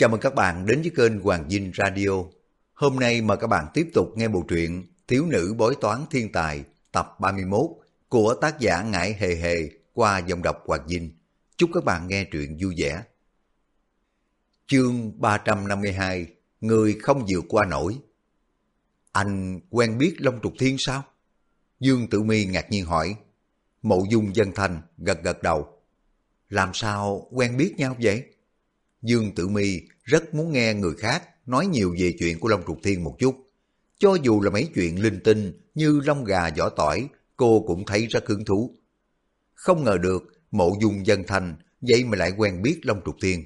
Chào mừng các bạn đến với kênh Hoàng Dinh Radio. Hôm nay mời các bạn tiếp tục nghe bộ truyện Thiếu nữ bói toán thiên tài, tập 31 của tác giả Ngải Hề Hề qua dòng đọc Hoàng Dinh. Chúc các bạn nghe truyện vui vẻ. Chương 352 Người không vượt qua nổi Anh quen biết Long Trục Thiên sao? Dương Tử Mi ngạc nhiên hỏi. Mộ dung dân Thành gật gật đầu. Làm sao quen biết nhau vậy? Dương Tử Mi rất muốn nghe người khác nói nhiều về chuyện của Long Trục Thiên một chút. Cho dù là mấy chuyện linh tinh như lông gà vỏ tỏi, cô cũng thấy rất hứng thú. Không ngờ được mộ dung dân Thành vậy mà lại quen biết Long Trục Thiên.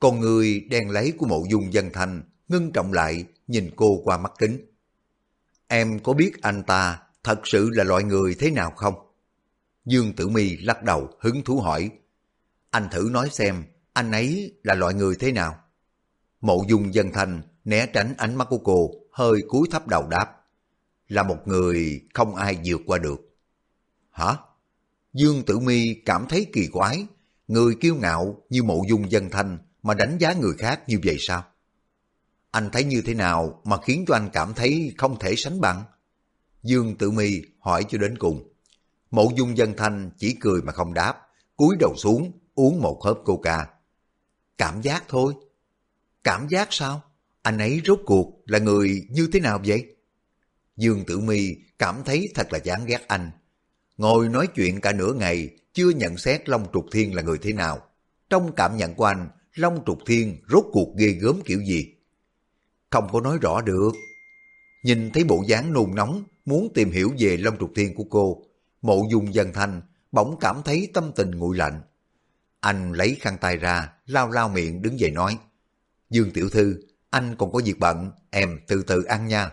Con người đen lấy của mộ dung dân Thành ngưng trọng lại nhìn cô qua mắt kính. Em có biết anh ta thật sự là loại người thế nào không? Dương Tử Mi lắc đầu hứng thú hỏi. Anh thử nói xem, anh ấy là loại người thế nào? Mộ dung dân thanh né tránh ánh mắt của cô, hơi cúi thấp đầu đáp. Là một người không ai vượt qua được. Hả? Dương Tử Mi cảm thấy kỳ quái, người kiêu ngạo như mộ dung dân thanh mà đánh giá người khác như vậy sao? Anh thấy như thế nào mà khiến cho anh cảm thấy không thể sánh bằng? Dương Tử Mi hỏi cho đến cùng. Mộ dung dân thanh chỉ cười mà không đáp, cúi đầu xuống, uống một hớp coca. Cảm giác thôi. Cảm giác sao? Anh ấy rốt cuộc là người như thế nào vậy? Dương Tử Mi cảm thấy thật là chán ghét anh. Ngồi nói chuyện cả nửa ngày, chưa nhận xét Long Trục Thiên là người thế nào. Trong cảm nhận của anh, Long Trục Thiên rốt cuộc ghê gớm kiểu gì? Không có nói rõ được. Nhìn thấy bộ dáng nôn nóng, muốn tìm hiểu về Long Trục Thiên của cô, mộ dung dân thanh bỗng cảm thấy tâm tình nguội lạnh. Anh lấy khăn tay ra, lao lao miệng đứng dậy nói. Dương Tiểu Thư, anh còn có việc bận, em từ từ ăn nha.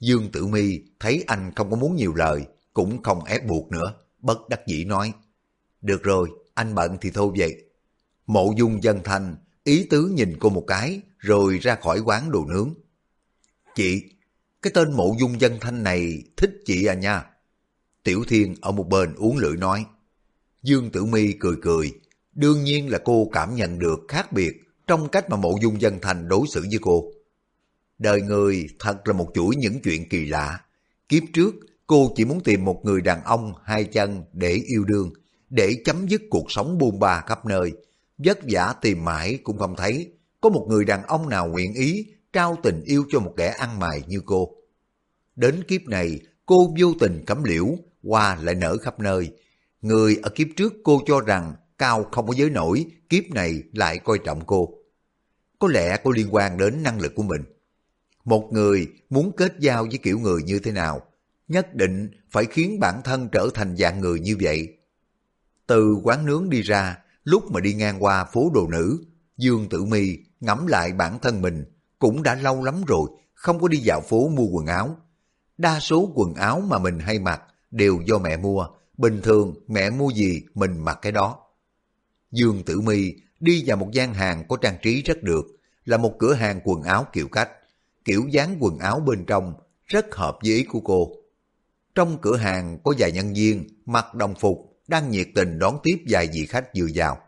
Dương Tử Mi thấy anh không có muốn nhiều lời, cũng không ép buộc nữa, bất đắc dĩ nói. Được rồi, anh bận thì thôi vậy. Mộ dung dân thanh, ý tứ nhìn cô một cái, rồi ra khỏi quán đồ nướng. Chị, cái tên mộ dung dân thanh này thích chị à nha. Tiểu Thiên ở một bên uống lưỡi nói. Dương Tử Mi cười cười, đương nhiên là cô cảm nhận được khác biệt trong cách mà mộ dung dân thành đối xử với cô. Đời người thật là một chuỗi những chuyện kỳ lạ. Kiếp trước, cô chỉ muốn tìm một người đàn ông hai chân để yêu đương, để chấm dứt cuộc sống buôn ba khắp nơi. Vất vả tìm mãi cũng không thấy, có một người đàn ông nào nguyện ý trao tình yêu cho một kẻ ăn mày như cô. Đến kiếp này, cô vô tình cấm liễu, hoa lại nở khắp nơi. Người ở kiếp trước cô cho rằng cao không có giới nổi, kiếp này lại coi trọng cô. Có lẽ có liên quan đến năng lực của mình. Một người muốn kết giao với kiểu người như thế nào, nhất định phải khiến bản thân trở thành dạng người như vậy. Từ quán nướng đi ra, lúc mà đi ngang qua phố đồ nữ, Dương Tử Mi ngẫm lại bản thân mình, cũng đã lâu lắm rồi, không có đi dạo phố mua quần áo. Đa số quần áo mà mình hay mặc đều do mẹ mua, bình thường mẹ mua gì mình mặc cái đó. Dương Tử Mi đi vào một gian hàng có trang trí rất được, là một cửa hàng quần áo kiểu cách. Kiểu dáng quần áo bên trong rất hợp với ý của cô. Trong cửa hàng có vài nhân viên mặc đồng phục đang nhiệt tình đón tiếp vài vị khách vừa vào.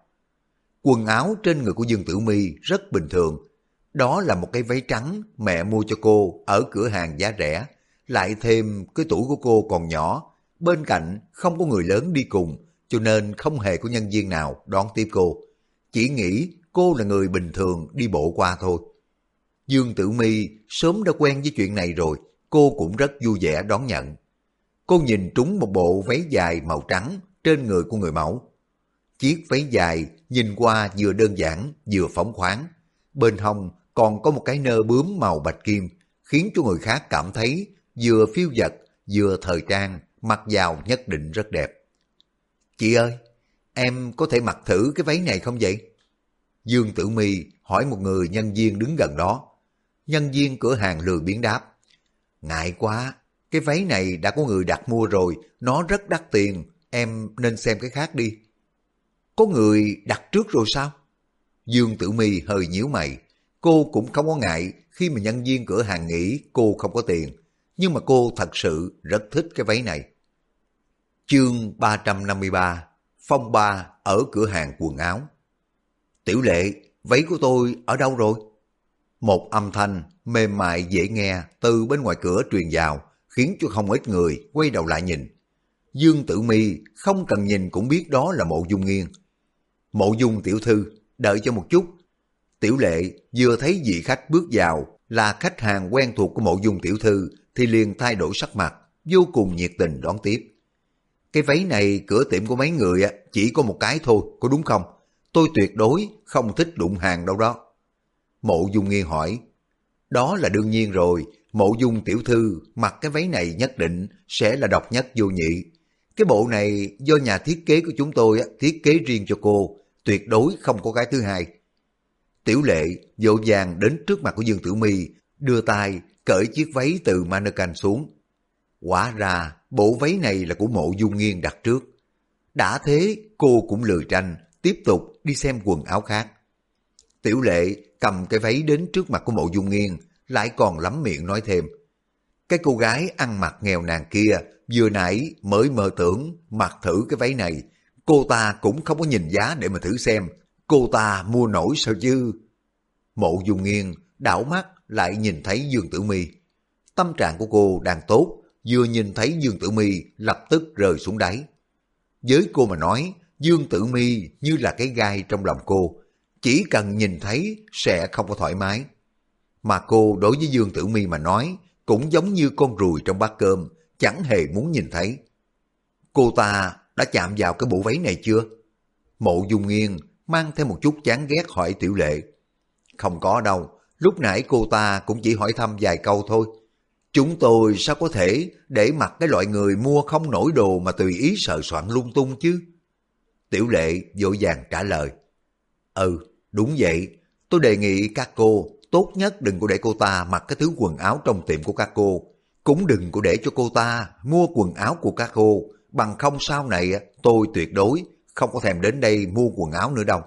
Quần áo trên người của Dương Tử Mi rất bình thường. Đó là một cái váy trắng mẹ mua cho cô ở cửa hàng giá rẻ. Lại thêm cái tuổi của cô còn nhỏ, bên cạnh không có người lớn đi cùng, cho nên không hề có nhân viên nào đón tiếp cô. Chỉ nghĩ cô là người bình thường đi bộ qua thôi. Dương Tử Mi sớm đã quen với chuyện này rồi, cô cũng rất vui vẻ đón nhận. Cô nhìn trúng một bộ váy dài màu trắng trên người của người mẫu. Chiếc váy dài nhìn qua vừa đơn giản vừa phóng khoáng. Bên hông còn có một cái nơ bướm màu bạch kim, khiến cho người khác cảm thấy vừa phiêu dật vừa thời trang, mặc vào nhất định rất đẹp. Chị ơi, em có thể mặc thử cái váy này không vậy? Dương Tử Mi hỏi một người nhân viên đứng gần đó. Nhân viên cửa hàng lười biến đáp. Ngại quá, cái váy này đã có người đặt mua rồi, nó rất đắt tiền, em nên xem cái khác đi. Có người đặt trước rồi sao? Dương Tử Mi hơi nhíu mày. Cô cũng không có ngại khi mà nhân viên cửa hàng nghĩ cô không có tiền. Nhưng mà cô thật sự rất thích cái váy này. Chương 353 Phong ba ở cửa hàng quần áo Tiểu lệ, váy của tôi ở đâu rồi? Một âm thanh mềm mại dễ nghe từ bên ngoài cửa truyền vào, khiến cho không ít người quay đầu lại nhìn. Dương Tử Mi không cần nhìn cũng biết đó là mộ dung nghiêng. Mộ dung tiểu thư, đợi cho một chút. Tiểu lệ vừa thấy vị khách bước vào là khách hàng quen thuộc của mộ dung tiểu thư thì liền thay đổi sắc mặt, vô cùng nhiệt tình đón tiếp. Cái váy này cửa tiệm của mấy người chỉ có một cái thôi, có đúng không? Tôi tuyệt đối không thích đụng hàng đâu đó. Mộ dung Nghiên hỏi, đó là đương nhiên rồi, mộ dung tiểu thư mặc cái váy này nhất định sẽ là độc nhất vô nhị. Cái bộ này do nhà thiết kế của chúng tôi thiết kế riêng cho cô, tuyệt đối không có cái thứ hai. Tiểu lệ dỗ dàng đến trước mặt của Dương Tử My, đưa tay cởi chiếc váy từ mannequin xuống. Quả ra bộ váy này là của mộ dung nghiên đặt trước. Đã thế cô cũng lười tranh, tiếp tục đi xem quần áo khác. Tiểu lệ cầm cái váy đến trước mặt của mộ dung nghiên, lại còn lắm miệng nói thêm. Cái cô gái ăn mặc nghèo nàn kia vừa nãy mới mơ tưởng mặc thử cái váy này. Cô ta cũng không có nhìn giá để mà thử xem. Cô ta mua nổi sao chứ? Mộ dung nghiêng đảo mắt lại nhìn thấy Dương Tử Mi. Tâm trạng của cô đang tốt, vừa nhìn thấy Dương Tử Mi lập tức rơi xuống đáy. Với cô mà nói, Dương Tử Mi như là cái gai trong lòng cô, chỉ cần nhìn thấy sẽ không có thoải mái. Mà cô đối với Dương Tử Mi mà nói, cũng giống như con ruồi trong bát cơm, chẳng hề muốn nhìn thấy. Cô ta đã chạm vào cái bộ váy này chưa? Mộ Dung Nghiên mang thêm một chút chán ghét hỏi Tiểu Lệ. Không có đâu, lúc nãy cô ta cũng chỉ hỏi thăm vài câu thôi. Chúng tôi sao có thể để mặc cái loại người mua không nổi đồ mà tùy ý sợ soạn lung tung chứ? Tiểu lệ dội vàng trả lời. Ừ, đúng vậy. Tôi đề nghị các cô tốt nhất đừng có để cô ta mặc cái thứ quần áo trong tiệm của các cô. Cũng đừng có để cho cô ta mua quần áo của các cô. Bằng không sau này tôi tuyệt đối không có thèm đến đây mua quần áo nữa đâu.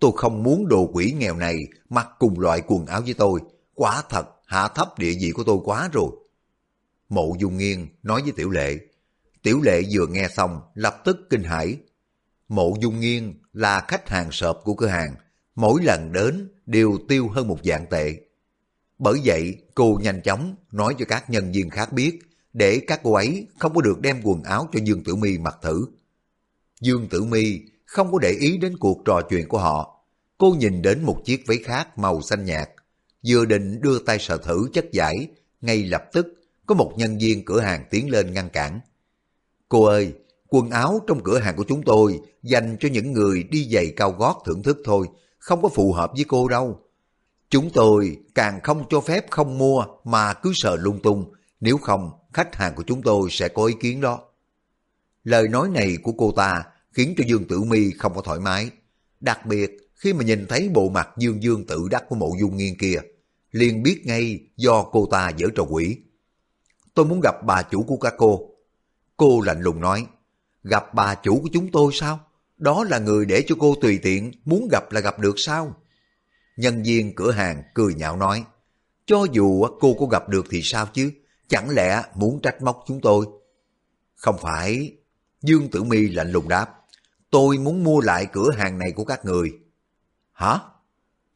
Tôi không muốn đồ quỷ nghèo này mặc cùng loại quần áo với tôi. Quả thật hạ thấp địa vị của tôi quá rồi. Mộ dung Nghiên nói với Tiểu Lệ. Tiểu Lệ vừa nghe xong, lập tức kinh hãi. Mộ dung Nghiên là khách hàng sợp của cửa hàng. Mỗi lần đến đều tiêu hơn một dạng tệ. Bởi vậy, cô nhanh chóng nói cho các nhân viên khác biết, để các cô ấy không có được đem quần áo cho Dương Tử Mi mặc thử. Dương Tử Mi không có để ý đến cuộc trò chuyện của họ. Cô nhìn đến một chiếc váy khác màu xanh nhạt vừa định đưa tay sờ thử chất giải, ngay lập tức có một nhân viên cửa hàng tiến lên ngăn cản. Cô ơi, quần áo trong cửa hàng của chúng tôi dành cho những người đi giày cao gót thưởng thức thôi, không có phù hợp với cô đâu. Chúng tôi càng không cho phép không mua mà cứ sờ lung tung, nếu không khách hàng của chúng tôi sẽ có ý kiến đó. Lời nói này của cô ta khiến cho Dương Tử Mi không có thoải mái. Đặc biệt khi mà nhìn thấy bộ mặt dương dương tự đắc của mộ dung nghiên kia liền biết ngay do cô ta dở trò quỷ. Tôi muốn gặp bà chủ của các cô. Cô lạnh lùng nói, gặp bà chủ của chúng tôi sao? Đó là người để cho cô tùy tiện, muốn gặp là gặp được sao? Nhân viên cửa hàng cười nhạo nói, cho dù cô có gặp được thì sao chứ, chẳng lẽ muốn trách móc chúng tôi? Không phải, Dương Tử Mi lạnh lùng đáp, tôi muốn mua lại cửa hàng này của các người. Hả?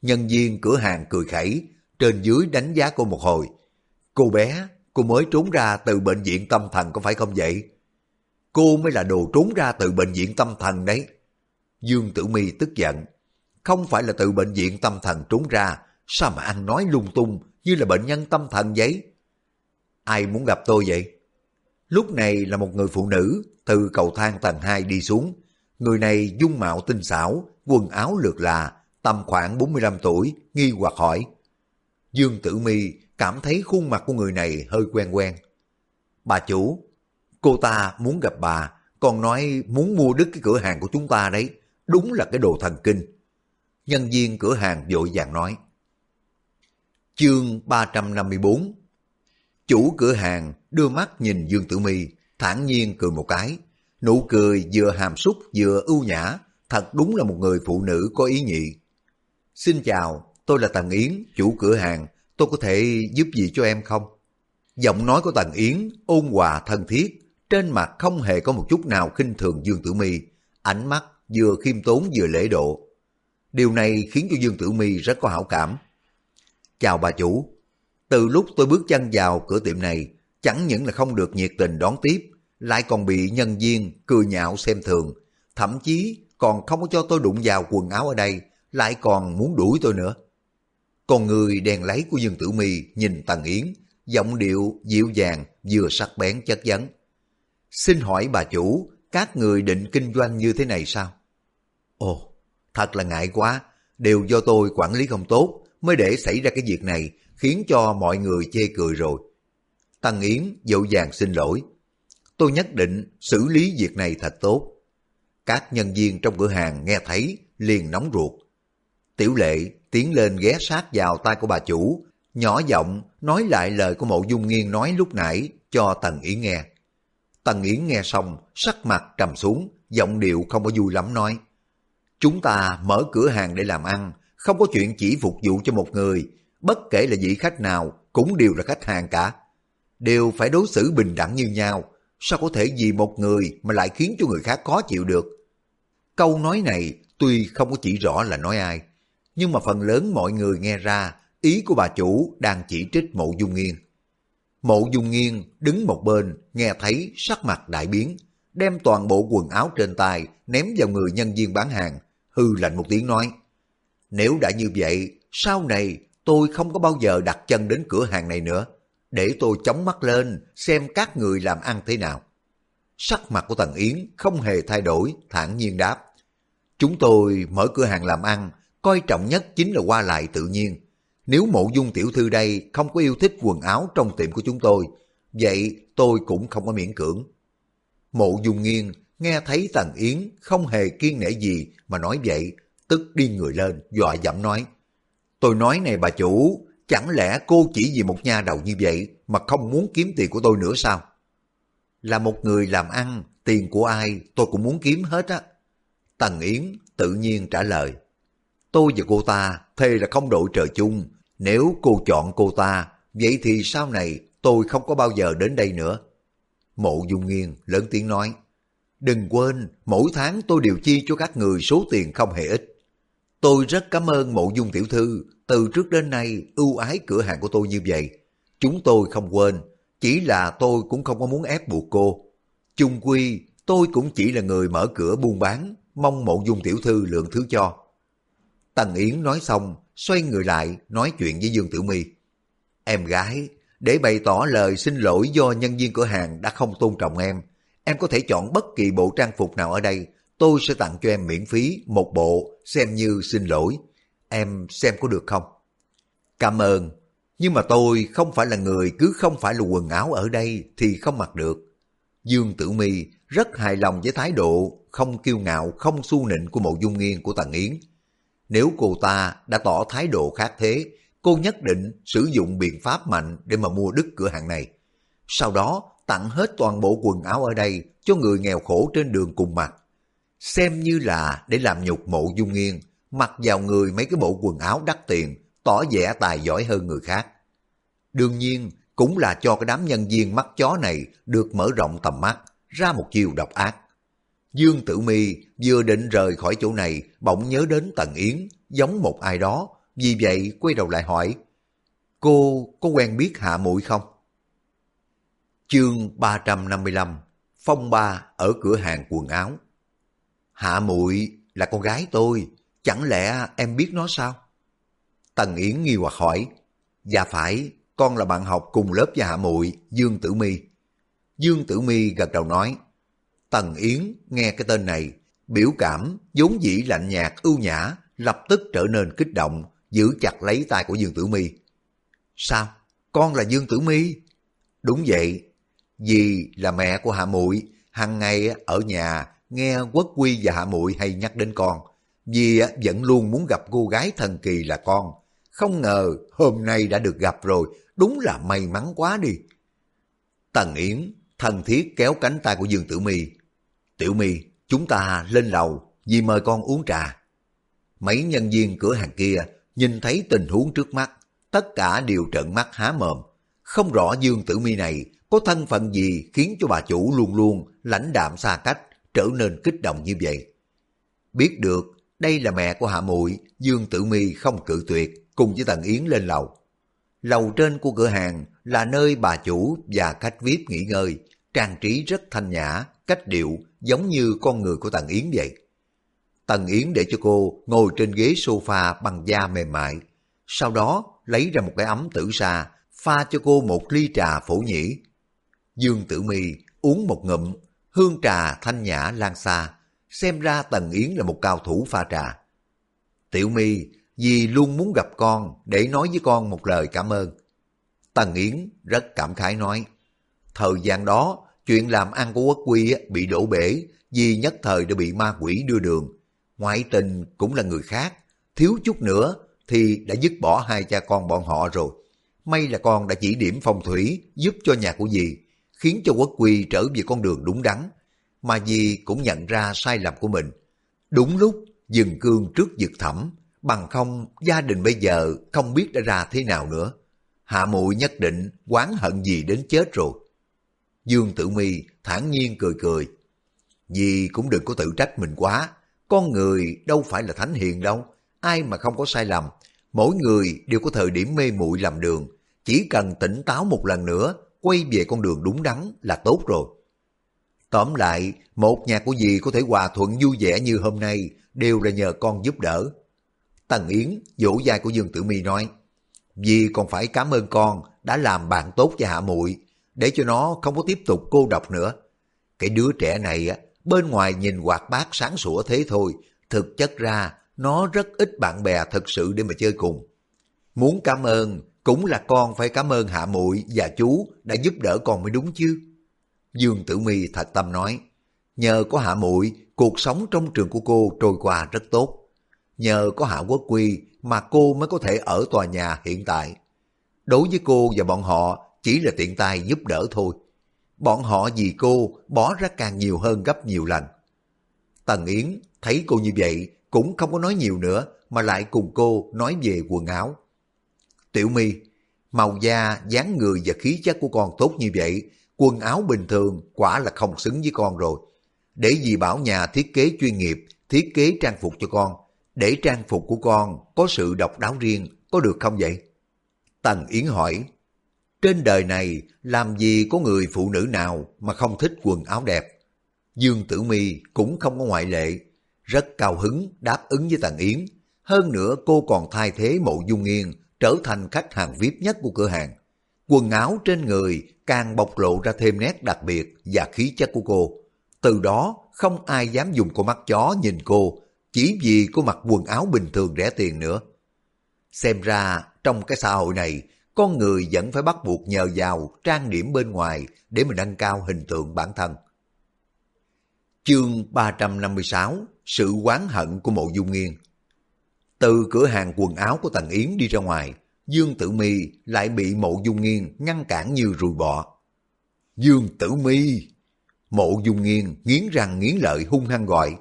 Nhân viên cửa hàng cười khẩy, trên dưới đánh giá cô một hồi. Cô bé, cô mới trốn ra từ bệnh viện tâm thần có phải không vậy? Cô mới là đồ trốn ra từ bệnh viện tâm thần đấy. Dương Tử Mi tức giận. Không phải là từ bệnh viện tâm thần trốn ra, sao mà anh nói lung tung như là bệnh nhân tâm thần vậy? Ai muốn gặp tôi vậy? Lúc này là một người phụ nữ từ cầu thang tầng 2 đi xuống. Người này dung mạo tinh xảo, quần áo lượt là, tầm khoảng 45 tuổi, nghi hoặc hỏi. Dương Tử Mi cảm thấy khuôn mặt của người này hơi quen quen. Bà chủ, cô ta muốn gặp bà, còn nói muốn mua đứt cái cửa hàng của chúng ta đấy, đúng là cái đồ thần kinh. Nhân viên cửa hàng vội vàng nói. Chương 354 Chủ cửa hàng đưa mắt nhìn Dương Tử Mi, thản nhiên cười một cái. Nụ cười vừa hàm súc vừa ưu nhã, thật đúng là một người phụ nữ có ý nhị. Xin chào, tôi là Tần Yến, chủ cửa hàng, tôi có thể giúp gì cho em không? Giọng nói của Tần Yến ôn hòa thân thiết, trên mặt không hề có một chút nào khinh thường Dương Tử Mi, ánh mắt vừa khiêm tốn vừa lễ độ. Điều này khiến cho Dương Tử Mi rất có hảo cảm. Chào bà chủ, từ lúc tôi bước chân vào cửa tiệm này, chẳng những là không được nhiệt tình đón tiếp, lại còn bị nhân viên cười nhạo xem thường, thậm chí còn không có cho tôi đụng vào quần áo ở đây, lại còn muốn đuổi tôi nữa. Còn người đèn lấy của Dương Tử Mi nhìn Tần Yến, giọng điệu dịu dàng vừa sắc bén chất vấn. Xin hỏi bà chủ, các người định kinh doanh như thế này sao? Ồ, thật là ngại quá, đều do tôi quản lý không tốt mới để xảy ra cái việc này khiến cho mọi người chê cười rồi. Tần Yến dịu dàng xin lỗi. Tôi nhất định xử lý việc này thật tốt. Các nhân viên trong cửa hàng nghe thấy liền nóng ruột. Tiểu lệ tiến lên ghé sát vào tay của bà chủ, nhỏ giọng nói lại lời của mộ dung nghiên nói lúc nãy cho Tần Yến nghe. Tần Yến nghe xong, sắc mặt trầm xuống, giọng điệu không có vui lắm nói. Chúng ta mở cửa hàng để làm ăn, không có chuyện chỉ phục vụ cho một người, bất kể là vị khách nào cũng đều là khách hàng cả. Đều phải đối xử bình đẳng như nhau, sao có thể vì một người mà lại khiến cho người khác khó chịu được. Câu nói này tuy không có chỉ rõ là nói ai, nhưng mà phần lớn mọi người nghe ra ý của bà chủ đang chỉ trích mộ dung nghiên. Mộ dung nghiên đứng một bên nghe thấy sắc mặt đại biến, đem toàn bộ quần áo trên tay ném vào người nhân viên bán hàng, hư lạnh một tiếng nói. Nếu đã như vậy, sau này tôi không có bao giờ đặt chân đến cửa hàng này nữa, để tôi chống mắt lên xem các người làm ăn thế nào. Sắc mặt của Tần Yến không hề thay đổi, thản nhiên đáp. Chúng tôi mở cửa hàng làm ăn, coi trọng nhất chính là qua lại tự nhiên. Nếu mộ dung tiểu thư đây không có yêu thích quần áo trong tiệm của chúng tôi, vậy tôi cũng không có miễn cưỡng. Mộ dung nghiêng nghe thấy Tần Yến không hề kiên nể gì mà nói vậy, tức đi người lên, dọa dẫm nói. Tôi nói này bà chủ, chẳng lẽ cô chỉ vì một nha đầu như vậy mà không muốn kiếm tiền của tôi nữa sao? Là một người làm ăn, tiền của ai tôi cũng muốn kiếm hết á. Tần Yến tự nhiên trả lời. Tôi và cô ta thề là không đội trời chung. Nếu cô chọn cô ta, vậy thì sau này tôi không có bao giờ đến đây nữa. Mộ Dung Nghiên lớn tiếng nói. Đừng quên, mỗi tháng tôi đều chi cho các người số tiền không hề ít. Tôi rất cảm ơn mộ dung tiểu thư, từ trước đến nay ưu ái cửa hàng của tôi như vậy. Chúng tôi không quên, chỉ là tôi cũng không có muốn ép buộc cô. Chung quy, tôi cũng chỉ là người mở cửa buôn bán, mong mộ dung tiểu thư lượng thứ cho. Tần Yến nói xong, xoay người lại nói chuyện với Dương Tử Mi. Em gái, để bày tỏ lời xin lỗi do nhân viên cửa hàng đã không tôn trọng em, em có thể chọn bất kỳ bộ trang phục nào ở đây, tôi sẽ tặng cho em miễn phí một bộ xem như xin lỗi. Em xem có được không? Cảm ơn, nhưng mà tôi không phải là người cứ không phải là quần áo ở đây thì không mặc được. Dương Tử Mi rất hài lòng với thái độ không kiêu ngạo, không su nịnh của mộ dung nghiên của Tần Yến. Nếu cô ta đã tỏ thái độ khác thế, cô nhất định sử dụng biện pháp mạnh để mà mua đứt cửa hàng này. Sau đó tặng hết toàn bộ quần áo ở đây cho người nghèo khổ trên đường cùng mặc. Xem như là để làm nhục mộ dung nghiêng, mặc vào người mấy cái bộ quần áo đắt tiền, tỏ vẻ tài giỏi hơn người khác. Đương nhiên, cũng là cho cái đám nhân viên mắt chó này được mở rộng tầm mắt, ra một chiều độc ác. Dương Tử Mi vừa định rời khỏi chỗ này, bỗng nhớ đến Tần Yến, giống một ai đó, vì vậy quay đầu lại hỏi, cô có quen biết Hạ Muội không? Chương 355 Phong ba ở cửa hàng quần áo Hạ Muội là con gái tôi, chẳng lẽ em biết nó sao? Tần Yến nghi hoặc hỏi, Dạ phải, con là bạn học cùng lớp với Hạ Muội Dương Tử Mi. Dương Tử Mi gật đầu nói, Tần Yến nghe cái tên này, biểu cảm vốn dĩ lạnh nhạt ưu nhã, lập tức trở nên kích động, giữ chặt lấy tay của Dương Tử Mi. Sao? Con là Dương Tử Mi? Đúng vậy, dì là mẹ của Hạ Muội, hàng ngày ở nhà nghe Quốc Quy và Hạ Muội hay nhắc đến con. Dì vẫn luôn muốn gặp cô gái thần kỳ là con. Không ngờ hôm nay đã được gặp rồi, đúng là may mắn quá đi. Tần Yến thần thiết kéo cánh tay của Dương Tử Mi. Tiểu Mi, chúng ta lên lầu, dì mời con uống trà. Mấy nhân viên cửa hàng kia nhìn thấy tình huống trước mắt, tất cả đều trợn mắt há mồm. Không rõ Dương Tử Mi này có thân phận gì khiến cho bà chủ luôn luôn lãnh đạm xa cách, trở nên kích động như vậy. Biết được Đây là mẹ của Hạ Muội, Dương Tử Mi không cự tuyệt, cùng với Tần Yến lên lầu. Lầu trên của cửa hàng là nơi bà chủ và khách VIP nghỉ ngơi, trang trí rất thanh nhã, cách điệu giống như con người của Tần Yến vậy. Tần Yến để cho cô ngồi trên ghế sofa bằng da mềm mại, sau đó lấy ra một cái ấm tử sa, pha cho cô một ly trà phổ nhĩ. Dương Tử Mi uống một ngụm, hương trà thanh nhã lan xa, xem ra Tần Yến là một cao thủ pha trà. Tiểu Mi vì luôn muốn gặp con để nói với con một lời cảm ơn. Tần Yến rất cảm khái nói, thời gian đó chuyện làm ăn của quốc quy bị đổ bể vì nhất thời đã bị ma quỷ đưa đường. Ngoại tình cũng là người khác, thiếu chút nữa thì đã dứt bỏ hai cha con bọn họ rồi. May là con đã chỉ điểm phong thủy giúp cho nhà của dì, khiến cho quốc quy trở về con đường đúng đắn, mà dì cũng nhận ra sai lầm của mình. Đúng lúc dừng cương trước dực thẩm, bằng không gia đình bây giờ không biết đã ra thế nào nữa. Hạ muội nhất định quán hận gì đến chết rồi. Dương Tử Mi thản nhiên cười cười. Dì cũng đừng có tự trách mình quá. Con người đâu phải là thánh hiền đâu. Ai mà không có sai lầm. Mỗi người đều có thời điểm mê muội làm đường. Chỉ cần tỉnh táo một lần nữa, quay về con đường đúng đắn là tốt rồi. Tóm lại, một nhà của dì có thể hòa thuận vui vẻ như hôm nay đều là nhờ con giúp đỡ. Tần Yến vỗ vai của Dương Tử Mi nói, dì còn phải cảm ơn con đã làm bạn tốt cho Hạ muội để cho nó không có tiếp tục cô độc nữa. Cái đứa trẻ này á, bên ngoài nhìn hoạt bát sáng sủa thế thôi, thực chất ra nó rất ít bạn bè thật sự để mà chơi cùng. Muốn cảm ơn cũng là con phải cảm ơn Hạ muội và chú đã giúp đỡ con mới đúng chứ. Dương Tử Mi thật tâm nói, nhờ có Hạ muội cuộc sống trong trường của cô trôi qua rất tốt. Nhờ có Hạ Quốc Quy mà cô mới có thể ở tòa nhà hiện tại. Đối với cô và bọn họ chỉ là tiện tay giúp đỡ thôi. Bọn họ vì cô bỏ ra càng nhiều hơn gấp nhiều lần. Tần Yến thấy cô như vậy cũng không có nói nhiều nữa mà lại cùng cô nói về quần áo. Tiểu My, màu da, dáng người và khí chất của con tốt như vậy, quần áo bình thường quả là không xứng với con rồi. Để dì bảo nhà thiết kế chuyên nghiệp, thiết kế trang phục cho con, để trang phục của con có sự độc đáo riêng, có được không vậy? Tần Yến hỏi, trên đời này làm gì có người phụ nữ nào mà không thích quần áo đẹp. Dương Tử Mi cũng không có ngoại lệ, rất cao hứng đáp ứng với Tần Yến. Hơn nữa cô còn thay thế mộ dung nghiên trở thành khách hàng VIP nhất của cửa hàng. Quần áo trên người càng bộc lộ ra thêm nét đặc biệt và khí chất của cô. Từ đó không ai dám dùng con mắt chó nhìn cô chỉ vì cô mặc quần áo bình thường rẻ tiền nữa. Xem ra trong cái xã hội này con người vẫn phải bắt buộc nhờ vào trang điểm bên ngoài để mà nâng cao hình tượng bản thân. Chương 356 Sự quán hận của mộ dung nghiên Từ cửa hàng quần áo của Tần Yến đi ra ngoài, Dương Tử Mi lại bị mộ dung nghiên ngăn cản như rùi bọ. Dương Tử Mi Mộ dung nghiên nghiến răng nghiến lợi hung hăng gọi.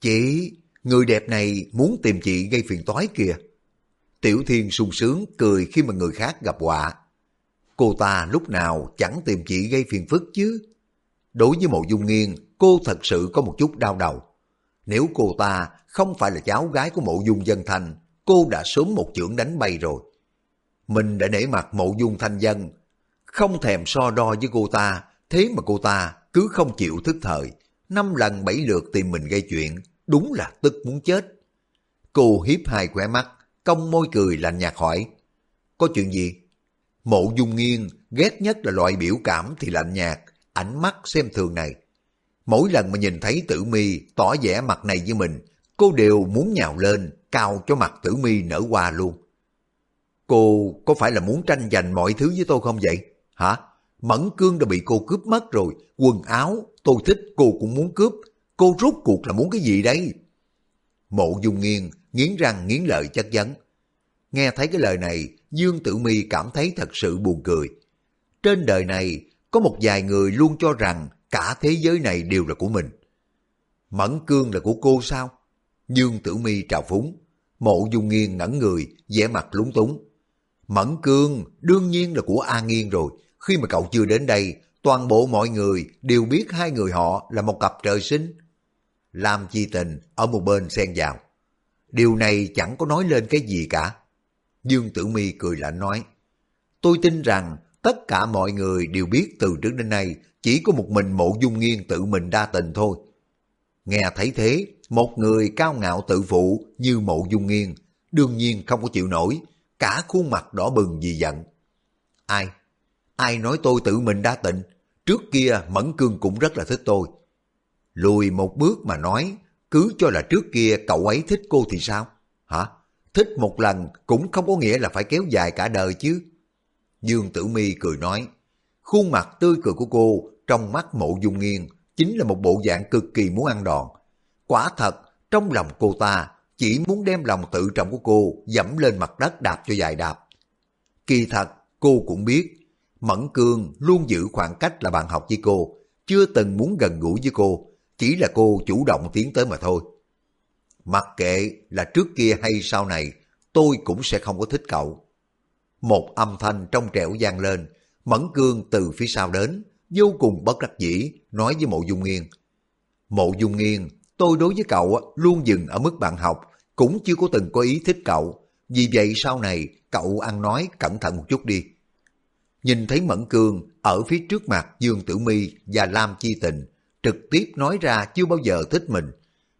Chị, người đẹp này muốn tìm chị gây phiền toái kìa. Tiểu Thiên sung sướng cười khi mà người khác gặp họa. Cô ta lúc nào chẳng tìm chị gây phiền phức chứ. Đối với mộ dung nghiên, cô thật sự có một chút đau đầu. Nếu cô ta không phải là cháu gái của mộ dung dân thành, cô đã sớm một chưởng đánh bay rồi. Mình đã nể mặt mộ dung thanh dân, không thèm so đo với cô ta, thế mà cô ta cứ không chịu thức thời, năm lần bảy lượt tìm mình gây chuyện, đúng là tức muốn chết. Cô hiếp hai khỏe mắt, cong môi cười lạnh nhạt hỏi. Có chuyện gì? Mộ dung nghiêng, ghét nhất là loại biểu cảm thì lạnh nhạt, ánh mắt xem thường này. Mỗi lần mà nhìn thấy tử mi tỏ vẻ mặt này với mình, cô đều muốn nhào lên, cao cho mặt tử mi nở hoa luôn. Cô có phải là muốn tranh giành mọi thứ với tôi không vậy? Hả? Mẫn cương đã bị cô cướp mất rồi, quần áo tôi thích cô cũng muốn cướp, cô rút cuộc là muốn cái gì đấy Mộ dung nghiêng nghiến răng nghiến lợi chất vấn. Nghe thấy cái lời này, Dương Tử Mi cảm thấy thật sự buồn cười. Trên đời này, có một vài người luôn cho rằng cả thế giới này đều là của mình. Mẫn cương là của cô sao? Dương Tử Mi trào phúng. Mộ Dung Nghiên ngẩn người, vẻ mặt lúng túng. Mẫn cương đương nhiên là của A Nghiên rồi. Khi mà cậu chưa đến đây, toàn bộ mọi người đều biết hai người họ là một cặp trời sinh. Lam Chi Tình ở một bên xen vào. Điều này chẳng có nói lên cái gì cả. Dương Tử Mi cười lạnh nói, tôi tin rằng tất cả mọi người đều biết từ trước đến nay chỉ có một mình mộ dung nghiên tự mình đa tình thôi. Nghe thấy thế, một người cao ngạo tự phụ như mộ dung nghiên, đương nhiên không có chịu nổi, cả khuôn mặt đỏ bừng vì giận. Ai? Ai nói tôi tự mình đa tình? Trước kia Mẫn Cương cũng rất là thích tôi. Lùi một bước mà nói, cứ cho là trước kia cậu ấy thích cô thì sao? Hả? Thích một lần cũng không có nghĩa là phải kéo dài cả đời chứ. Dương Tử Mi cười nói, khuôn mặt tươi cười của cô trong mắt mộ dung nghiêng chính là một bộ dạng cực kỳ muốn ăn đòn. Quả thật, trong lòng cô ta chỉ muốn đem lòng tự trọng của cô dẫm lên mặt đất đạp cho dài đạp. Kỳ thật, cô cũng biết, Mẫn Cương luôn giữ khoảng cách là bạn học với cô, chưa từng muốn gần gũi với cô, chỉ là cô chủ động tiến tới mà thôi. Mặc kệ là trước kia hay sau này, tôi cũng sẽ không có thích cậu. Một âm thanh trong trẻo vang lên, Mẫn Cương từ phía sau đến, vô cùng bất đắc dĩ, nói với Mộ Dung Nghiên. Mộ Dung Nghiên, tôi đối với cậu luôn dừng ở mức bạn học, cũng chưa có từng có ý thích cậu. Vì vậy sau này, cậu ăn nói cẩn thận một chút đi. Nhìn thấy Mẫn Cương ở phía trước mặt Dương Tử Mi và Lam Chi Tình, trực tiếp nói ra chưa bao giờ thích mình.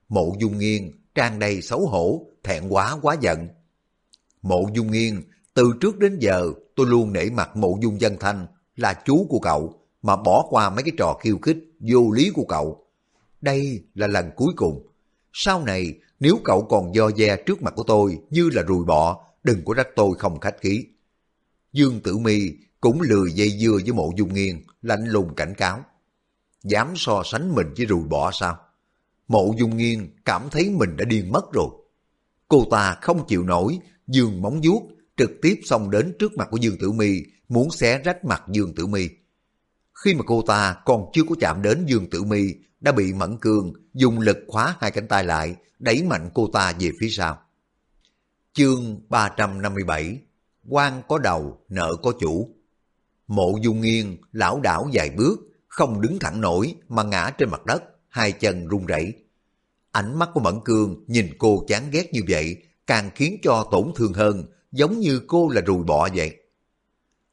Mộ Dung Nghiên trang đầy xấu hổ, thẹn quá quá giận. Mộ Dung Nghiên, từ trước đến giờ tôi luôn nể mặt Mộ Dung Dân Thanh là chú của cậu, mà bỏ qua mấy cái trò khiêu khích vô lý của cậu. Đây là lần cuối cùng. Sau này, nếu cậu còn do dè trước mặt của tôi như là rùi bọ, đừng có trách tôi không khách khí. Dương Tử Mi cũng lười dây dưa với mộ dung nghiên, lạnh lùng cảnh cáo. Dám so sánh mình với rùi bỏ sao? Mộ dung nghiên cảm thấy mình đã điên mất rồi. Cô ta không chịu nổi, dương móng vuốt trực tiếp xông đến trước mặt của Dương Tử Mi, muốn xé rách mặt Dương Tử Mi. Khi mà cô ta còn chưa có chạm đến Dương Tử Mi, đã bị Mẫn Cương dùng lực khóa hai cánh tay lại, đẩy mạnh cô ta về phía sau. Chương 357 quan có đầu, nợ có chủ. Mộ dung nghiêng, lão đảo vài bước, không đứng thẳng nổi mà ngã trên mặt đất, hai chân run rẩy. Ánh mắt của Mẫn Cương nhìn cô chán ghét như vậy, càng khiến cho tổn thương hơn, giống như cô là rùi bọ vậy.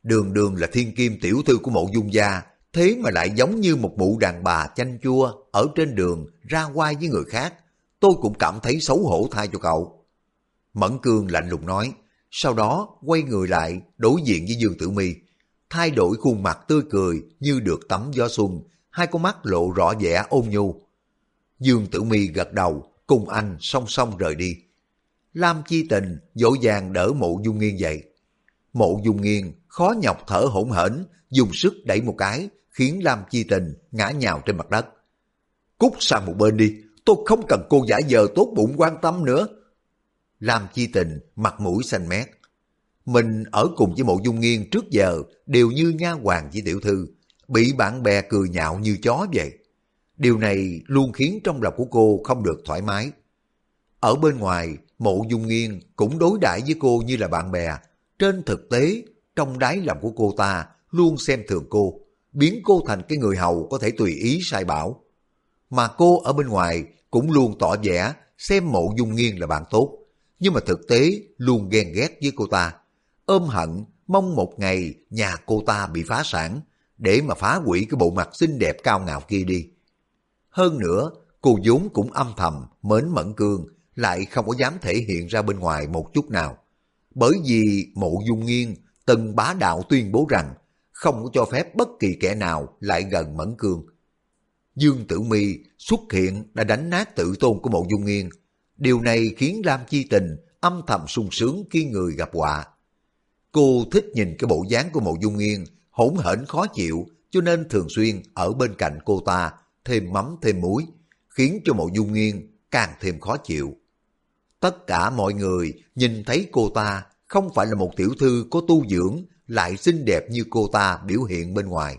Đường đường là thiên kim tiểu thư của mộ dung gia, thế mà lại giống như một mụ đàn bà chanh chua ở trên đường ra quay với người khác. Tôi cũng cảm thấy xấu hổ thay cho cậu. Mẫn Cương lạnh lùng nói, sau đó quay người lại đối diện với Dương Tử Mi thay đổi khuôn mặt tươi cười như được tắm gió xuân, hai con mắt lộ rõ vẻ ôn nhu. Dương Tử Mi gật đầu, cùng anh song song rời đi. Lam Chi Tình dỗ dàng đỡ mộ dung nghiên dậy. Mộ dung nghiên khó nhọc thở hổn hển, dùng sức đẩy một cái, khiến Lam Chi Tình ngã nhào trên mặt đất. Cút sang một bên đi, tôi không cần cô giả giờ tốt bụng quan tâm nữa. Lam Chi Tình mặt mũi xanh mét. Mình ở cùng với mộ dung nghiên trước giờ đều như nha hoàng với tiểu thư, bị bạn bè cười nhạo như chó vậy. Điều này luôn khiến trong lòng của cô không được thoải mái. Ở bên ngoài, mộ dung nghiên cũng đối đãi với cô như là bạn bè. Trên thực tế, trong đáy lòng của cô ta luôn xem thường cô, biến cô thành cái người hầu có thể tùy ý sai bảo. Mà cô ở bên ngoài cũng luôn tỏ vẻ xem mộ dung nghiên là bạn tốt, nhưng mà thực tế luôn ghen ghét với cô ta, ôm hận, mong một ngày nhà cô ta bị phá sản, để mà phá hủy cái bộ mặt xinh đẹp cao ngạo kia đi. Hơn nữa, cô vốn cũng âm thầm, mến mẫn cương, lại không có dám thể hiện ra bên ngoài một chút nào. Bởi vì mộ dung nghiên từng bá đạo tuyên bố rằng không có cho phép bất kỳ kẻ nào lại gần mẫn cương. Dương Tử Mi xuất hiện đã đánh nát tự tôn của mộ dung nghiên. Điều này khiến Lam Chi Tình âm thầm sung sướng khi người gặp họa. Cô thích nhìn cái bộ dáng của mộ dung nghiên, hỗn hển khó chịu, cho nên thường xuyên ở bên cạnh cô ta, thêm mắm thêm muối, khiến cho mộ dung nghiên càng thêm khó chịu. Tất cả mọi người nhìn thấy cô ta không phải là một tiểu thư có tu dưỡng, lại xinh đẹp như cô ta biểu hiện bên ngoài.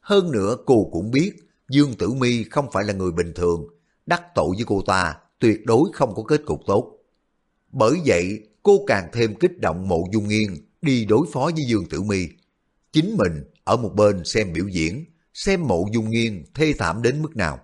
Hơn nữa cô cũng biết Dương Tử Mi không phải là người bình thường, đắc tội với cô ta tuyệt đối không có kết cục tốt. Bởi vậy cô càng thêm kích động mộ dung nghiên đi đối phó với Dương Tử Mi. Chính mình ở một bên xem biểu diễn, xem mộ dung nghiên thê thảm đến mức nào.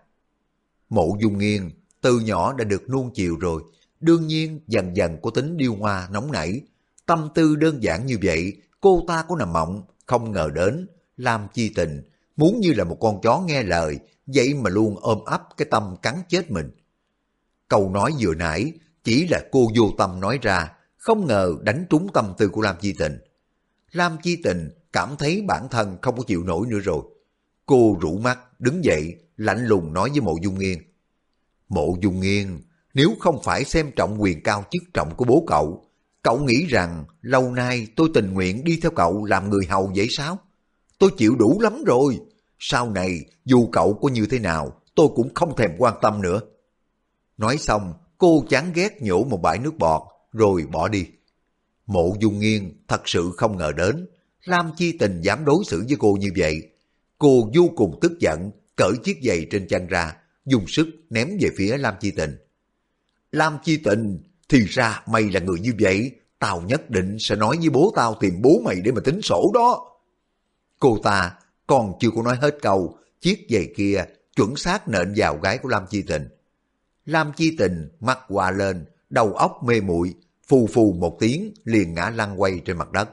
Mộ dung nghiêng từ nhỏ đã được nuông chiều rồi, đương nhiên dần dần có tính điêu hoa nóng nảy. Tâm tư đơn giản như vậy, cô ta có nằm mộng, không ngờ đến, làm chi tình, muốn như là một con chó nghe lời, vậy mà luôn ôm ấp cái tâm cắn chết mình. Câu nói vừa nãy chỉ là cô vô tâm nói ra, không ngờ đánh trúng tâm tư của Lam Chi Tình. Lam Chi Tình cảm thấy bản thân không có chịu nổi nữa rồi. Cô rủ mắt, đứng dậy, lạnh lùng nói với mộ dung nghiên. Mộ dung nghiên, nếu không phải xem trọng quyền cao chức trọng của bố cậu, cậu nghĩ rằng lâu nay tôi tình nguyện đi theo cậu làm người hầu vậy sao? Tôi chịu đủ lắm rồi. Sau này, dù cậu có như thế nào, tôi cũng không thèm quan tâm nữa. Nói xong, cô chán ghét nhổ một bãi nước bọt, rồi bỏ đi. Mộ dung nghiên thật sự không ngờ đến, Lam Chi Tình dám đối xử với cô như vậy. Cô vô cùng tức giận, cởi chiếc giày trên chân ra, dùng sức ném về phía Lam Chi Tình. Lam Chi Tình, thì ra mày là người như vậy, tao nhất định sẽ nói với bố tao tìm bố mày để mà tính sổ đó. Cô ta còn chưa có nói hết câu, chiếc giày kia chuẩn xác nện vào gái của Lam Chi Tình. Lam Chi Tình mắt quà lên, đầu óc mê muội phù phù một tiếng liền ngã lăn quay trên mặt đất.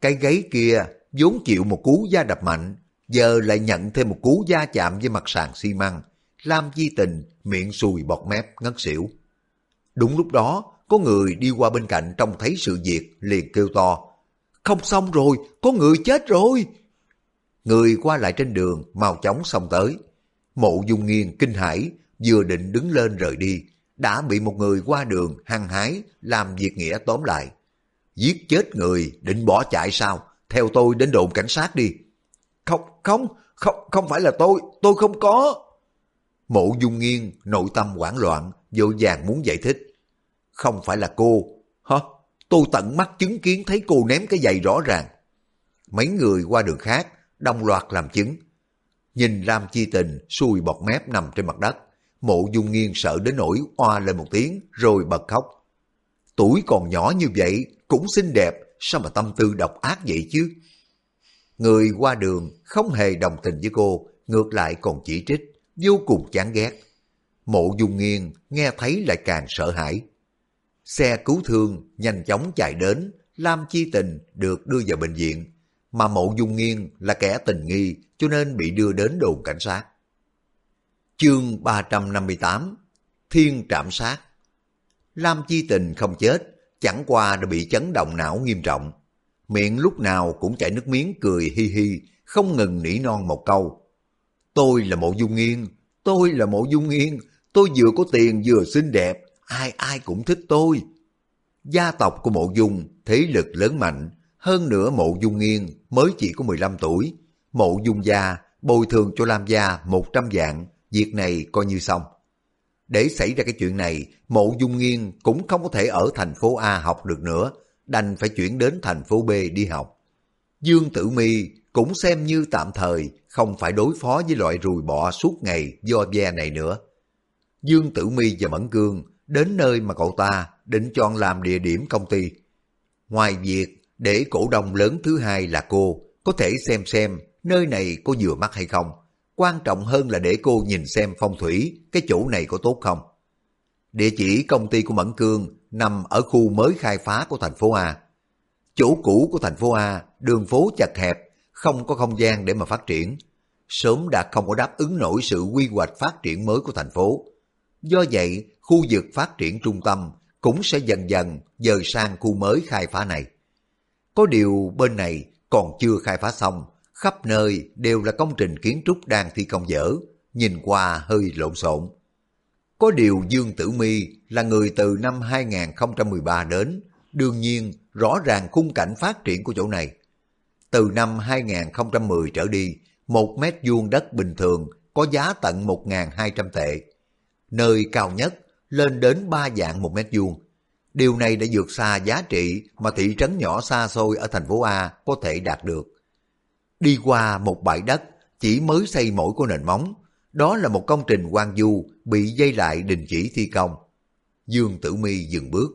Cái gáy kia vốn chịu một cú da đập mạnh, giờ lại nhận thêm một cú da chạm với mặt sàn xi măng. Lam di Tình miệng sùi bọt mép ngất xỉu. Đúng lúc đó, có người đi qua bên cạnh trông thấy sự việc liền kêu to. Không xong rồi, có người chết rồi. Người qua lại trên đường mau chóng xông tới. Mộ dung Nghiên kinh hãi vừa định đứng lên rời đi, đã bị một người qua đường hăng hái làm việc nghĩa tóm lại. Giết chết người, định bỏ chạy sao? Theo tôi đến đồn cảnh sát đi. Không, không, không, không phải là tôi, tôi không có. Mộ dung nghiêng, nội tâm hoảng loạn, vô vàng muốn giải thích. Không phải là cô. Hả? Tôi tận mắt chứng kiến thấy cô ném cái giày rõ ràng. Mấy người qua đường khác, đồng loạt làm chứng. Nhìn Lam Chi Tình xui bọt mép nằm trên mặt đất. Mộ dung nghiêng sợ đến nỗi oa lên một tiếng rồi bật khóc. Tuổi còn nhỏ như vậy cũng xinh đẹp, sao mà tâm tư độc ác vậy chứ? Người qua đường không hề đồng tình với cô, ngược lại còn chỉ trích, vô cùng chán ghét. Mộ dung nghiêng nghe thấy lại càng sợ hãi. Xe cứu thương nhanh chóng chạy đến, Lam Chi Tình được đưa vào bệnh viện, mà mộ dung nghiêng là kẻ tình nghi cho nên bị đưa đến đồn cảnh sát. Chương 358 Thiên trạm sát Lam Chi Tình không chết, chẳng qua đã bị chấn động não nghiêm trọng. Miệng lúc nào cũng chảy nước miếng cười hi hi, không ngừng nỉ non một câu. Tôi là mộ dung nghiên, tôi là mộ dung nghiên, tôi vừa có tiền vừa xinh đẹp, ai ai cũng thích tôi. Gia tộc của mộ dung, thế lực lớn mạnh, hơn nữa mộ dung nghiên mới chỉ có 15 tuổi. Mộ dung gia bồi thường cho Lam gia 100 vạn, việc này coi như xong. Để xảy ra cái chuyện này, mộ dung nghiên cũng không có thể ở thành phố A học được nữa, đành phải chuyển đến thành phố B đi học. Dương Tử Mi cũng xem như tạm thời không phải đối phó với loại rùi bọ suốt ngày do ve này nữa. Dương Tử Mi và Mẫn Cương đến nơi mà cậu ta định chọn làm địa điểm công ty. Ngoài việc để cổ đông lớn thứ hai là cô có thể xem xem nơi này có vừa mắt hay không, quan trọng hơn là để cô nhìn xem phong thủy cái chỗ này có tốt không. Địa chỉ công ty của Mẫn Cương nằm ở khu mới khai phá của thành phố A. Chỗ cũ của thành phố A, đường phố chật hẹp, không có không gian để mà phát triển. Sớm đã không có đáp ứng nổi sự quy hoạch phát triển mới của thành phố. Do vậy, khu vực phát triển trung tâm cũng sẽ dần dần dời sang khu mới khai phá này. Có điều bên này còn chưa khai phá xong, khắp nơi đều là công trình kiến trúc đang thi công dở, nhìn qua hơi lộn xộn. Có điều Dương Tử Mi là người từ năm 2013 đến, đương nhiên rõ ràng khung cảnh phát triển của chỗ này. Từ năm 2010 trở đi, một mét vuông đất bình thường có giá tận 1.200 tệ. Nơi cao nhất lên đến 3 dạng một mét vuông. Điều này đã vượt xa giá trị mà thị trấn nhỏ xa xôi ở thành phố A có thể đạt được. Đi qua một bãi đất chỉ mới xây mỗi của nền móng, đó là một công trình quan du bị dây lại đình chỉ thi công. Dương Tử Mi dừng bước.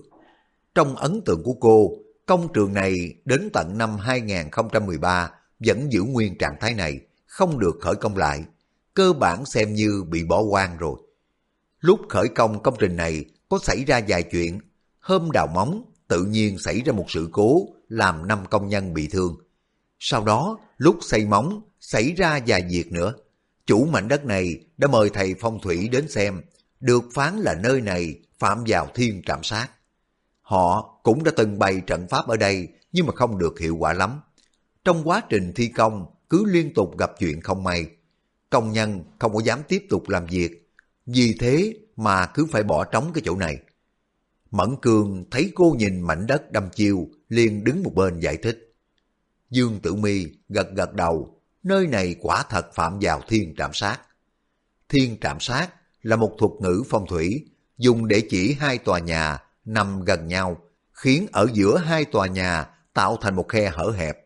Trong ấn tượng của cô, công trường này đến tận năm 2013 vẫn giữ nguyên trạng thái này, không được khởi công lại. Cơ bản xem như bị bỏ hoang rồi. lúc khởi công công trình này có xảy ra vài chuyện. Hôm đào móng, tự nhiên xảy ra một sự cố làm năm công nhân bị thương. Sau đó, lúc xây móng, xảy ra vài việc nữa. Chủ mảnh đất này đã mời thầy phong thủy đến xem, được phán là nơi này phạm vào thiên trạm sát. Họ cũng đã từng bày trận pháp ở đây nhưng mà không được hiệu quả lắm. Trong quá trình thi công cứ liên tục gặp chuyện không may. Công nhân không có dám tiếp tục làm việc, vì thế mà cứ phải bỏ trống cái chỗ này. Mẫn Cường thấy cô nhìn mảnh đất đâm chiêu, liền đứng một bên giải thích. Dương Tử Mi gật gật đầu, nơi này quả thật phạm vào thiên trạm sát. Thiên trạm sát là một thuật ngữ phong thủy, dùng để chỉ hai tòa nhà nằm gần nhau, khiến ở giữa hai tòa nhà tạo thành một khe hở hẹp.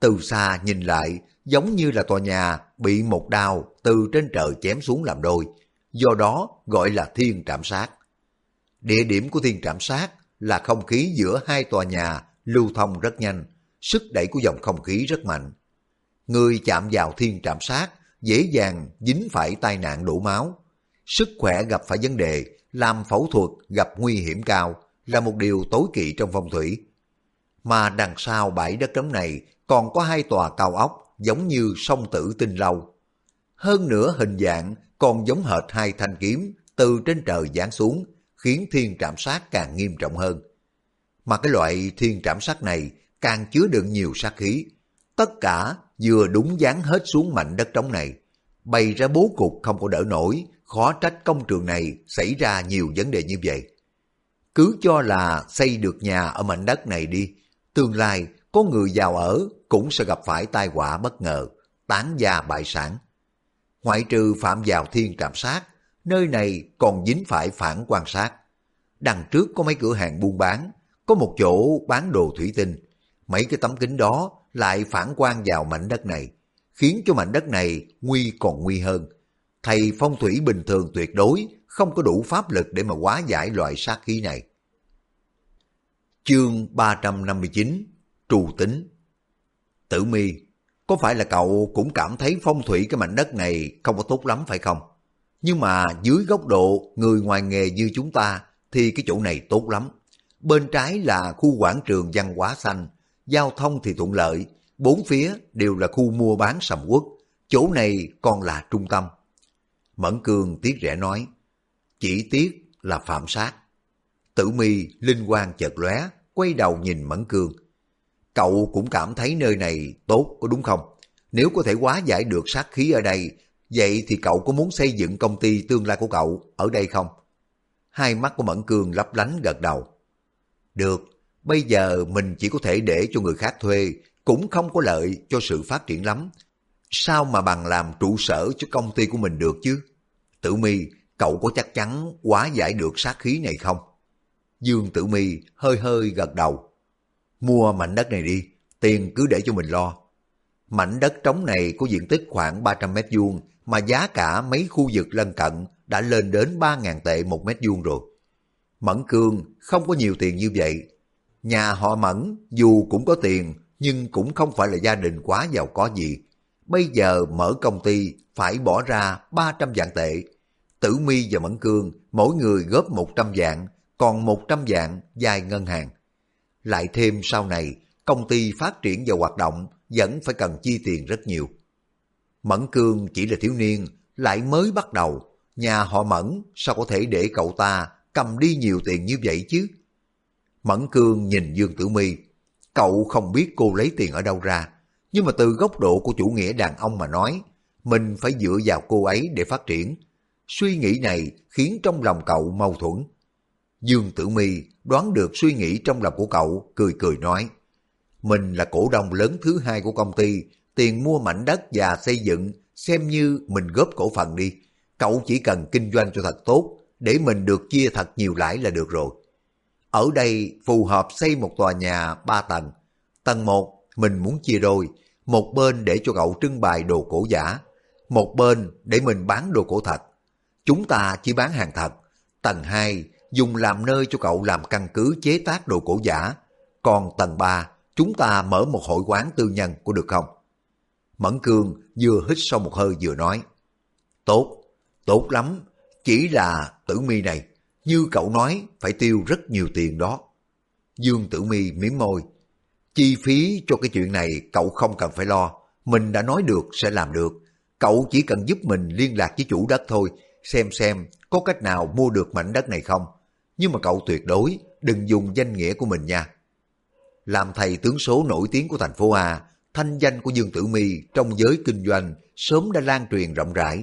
Từ xa nhìn lại, giống như là tòa nhà bị một đao từ trên trời chém xuống làm đôi, do đó gọi là thiên trạm sát. Địa điểm của thiên trạm sát là không khí giữa hai tòa nhà lưu thông rất nhanh, sức đẩy của dòng không khí rất mạnh. Người chạm vào thiên trạm sát dễ dàng dính phải tai nạn đổ máu. Sức khỏe gặp phải vấn đề, làm phẫu thuật gặp nguy hiểm cao là một điều tối kỵ trong phong thủy. Mà đằng sau bãi đất trống này còn có hai tòa cao ốc giống như sông tử tinh lâu. Hơn nữa hình dạng còn giống hệt hai thanh kiếm từ trên trời giáng xuống, khiến thiên trạm sát càng nghiêm trọng hơn. Mà cái loại thiên trạm sát này càng chứa đựng nhiều sát khí. Tất cả vừa đúng dáng hết xuống mảnh đất trống này. Bày ra bố cục không có đỡ nổi, khó trách công trường này xảy ra nhiều vấn đề như vậy. Cứ cho là xây được nhà ở mảnh đất này đi, tương lai có người giàu ở cũng sẽ gặp phải tai họa bất ngờ, tán gia bại sản. Ngoại trừ phạm vào thiên trạm sát, nơi này còn dính phải phản quan sát. Đằng trước có mấy cửa hàng buôn bán, có một chỗ bán đồ thủy tinh. Mấy cái tấm kính đó lại phản quang vào mảnh đất này, khiến cho mảnh đất này nguy còn nguy hơn. Thầy phong thủy bình thường tuyệt đối không có đủ pháp lực để mà hóa giải loại sát khí này. Chương 359 Trù tính Tử mi có phải là cậu cũng cảm thấy phong thủy cái mảnh đất này không có tốt lắm phải không? Nhưng mà dưới góc độ người ngoài nghề như chúng ta thì cái chỗ này tốt lắm. Bên trái là khu quảng trường văn hóa xanh, giao thông thì thuận lợi, bốn phía đều là khu mua bán sầm quốc, chỗ này còn là trung tâm. Mẫn Cương tiếc rẻ nói, chỉ tiếc là phạm sát. Tử mi linh quang chợt lóe, quay đầu nhìn Mẫn Cương. Cậu cũng cảm thấy nơi này tốt có đúng không? Nếu có thể hóa giải được sát khí ở đây, vậy thì cậu có muốn xây dựng công ty tương lai của cậu ở đây không? Hai mắt của Mẫn Cương lấp lánh gật đầu. Được, bây giờ mình chỉ có thể để cho người khác thuê, cũng không có lợi cho sự phát triển lắm. Sao mà bằng làm trụ sở cho công ty của mình được chứ? Tử mi, cậu có chắc chắn quá giải được sát khí này không? Dương Tử Mi hơi hơi gật đầu. Mua mảnh đất này đi, tiền cứ để cho mình lo. Mảnh đất trống này có diện tích khoảng 300 mét vuông mà giá cả mấy khu vực lân cận đã lên đến 3.000 tệ một mét vuông rồi. Mẫn Cương không có nhiều tiền như vậy. Nhà họ Mẫn dù cũng có tiền nhưng cũng không phải là gia đình quá giàu có gì. Bây giờ mở công ty phải bỏ ra 300 vạn tệ. Tử Mi và Mẫn Cương mỗi người góp 100 vạn còn 100 vạn dài ngân hàng. Lại thêm sau này, công ty phát triển và hoạt động vẫn phải cần chi tiền rất nhiều. Mẫn Cương chỉ là thiếu niên, lại mới bắt đầu, nhà họ Mẫn sao có thể để cậu ta cầm đi nhiều tiền như vậy chứ? Mẫn Cương nhìn Dương Tử Mi, cậu không biết cô lấy tiền ở đâu ra, nhưng mà từ góc độ của chủ nghĩa đàn ông mà nói, mình phải dựa vào cô ấy để phát triển. Suy nghĩ này khiến trong lòng cậu mâu thuẫn. Dương Tử Mi đoán được suy nghĩ trong lòng của cậu, cười cười nói. Mình là cổ đông lớn thứ hai của công ty, tiền mua mảnh đất và xây dựng xem như mình góp cổ phần đi. Cậu chỉ cần kinh doanh cho thật tốt, để mình được chia thật nhiều lãi là được rồi. Ở đây phù hợp xây một tòa nhà ba tầng. Tầng 1 mình muốn chia đôi, một bên để cho cậu trưng bày đồ cổ giả, một bên để mình bán đồ cổ thật. Chúng ta chỉ bán hàng thật. Tầng 2 dùng làm nơi cho cậu làm căn cứ chế tác đồ cổ giả. Còn tầng 3, chúng ta mở một hội quán tư nhân có được không? Mẫn Cương vừa hít sâu một hơi vừa nói. Tốt, tốt lắm. Chỉ là tử mi này, như cậu nói phải tiêu rất nhiều tiền đó. Dương tử mi miếm môi. Chi phí cho cái chuyện này cậu không cần phải lo, mình đã nói được sẽ làm được. Cậu chỉ cần giúp mình liên lạc với chủ đất thôi, xem xem có cách nào mua được mảnh đất này không. Nhưng mà cậu tuyệt đối đừng dùng danh nghĩa của mình nha. Làm thầy tướng số nổi tiếng của thành phố A, thanh danh của Dương Tử Mi trong giới kinh doanh sớm đã lan truyền rộng rãi.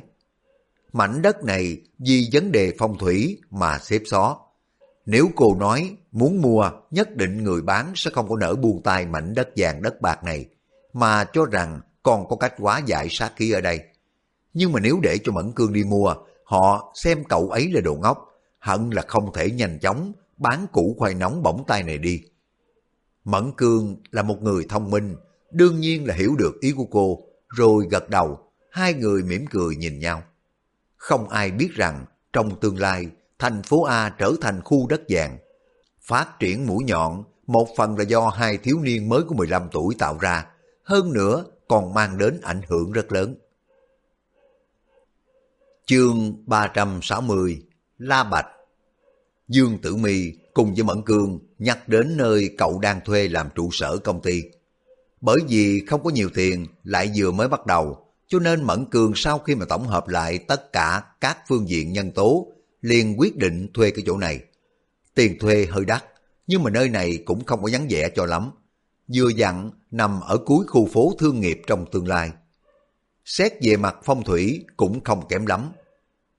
Mảnh đất này vì vấn đề phong thủy mà xếp xó. Nếu cô nói muốn mua, nhất định người bán sẽ không có nỡ buông tay mảnh đất vàng đất bạc này, mà cho rằng còn có cách quá giải sát khí ở đây. Nhưng mà nếu để cho Mẫn Cương đi mua, họ xem cậu ấy là đồ ngốc, hận là không thể nhanh chóng bán củ khoai nóng bỏng tay này đi. Mẫn Cương là một người thông minh, đương nhiên là hiểu được ý của cô, rồi gật đầu, hai người mỉm cười nhìn nhau. Không ai biết rằng trong tương lai, thành phố A trở thành khu đất vàng. Phát triển mũi nhọn, một phần là do hai thiếu niên mới của 15 tuổi tạo ra, hơn nữa còn mang đến ảnh hưởng rất lớn. Chương 360 La Bạch Dương Tử Mi cùng với Mẫn Cương nhắc đến nơi cậu đang thuê làm trụ sở công ty. Bởi vì không có nhiều tiền, lại vừa mới bắt đầu, cho nên Mẫn Cường sau khi mà tổng hợp lại tất cả các phương diện nhân tố, liền quyết định thuê cái chỗ này. Tiền thuê hơi đắt, nhưng mà nơi này cũng không có vắng vẻ cho lắm. Vừa dặn nằm ở cuối khu phố thương nghiệp trong tương lai. Xét về mặt phong thủy cũng không kém lắm.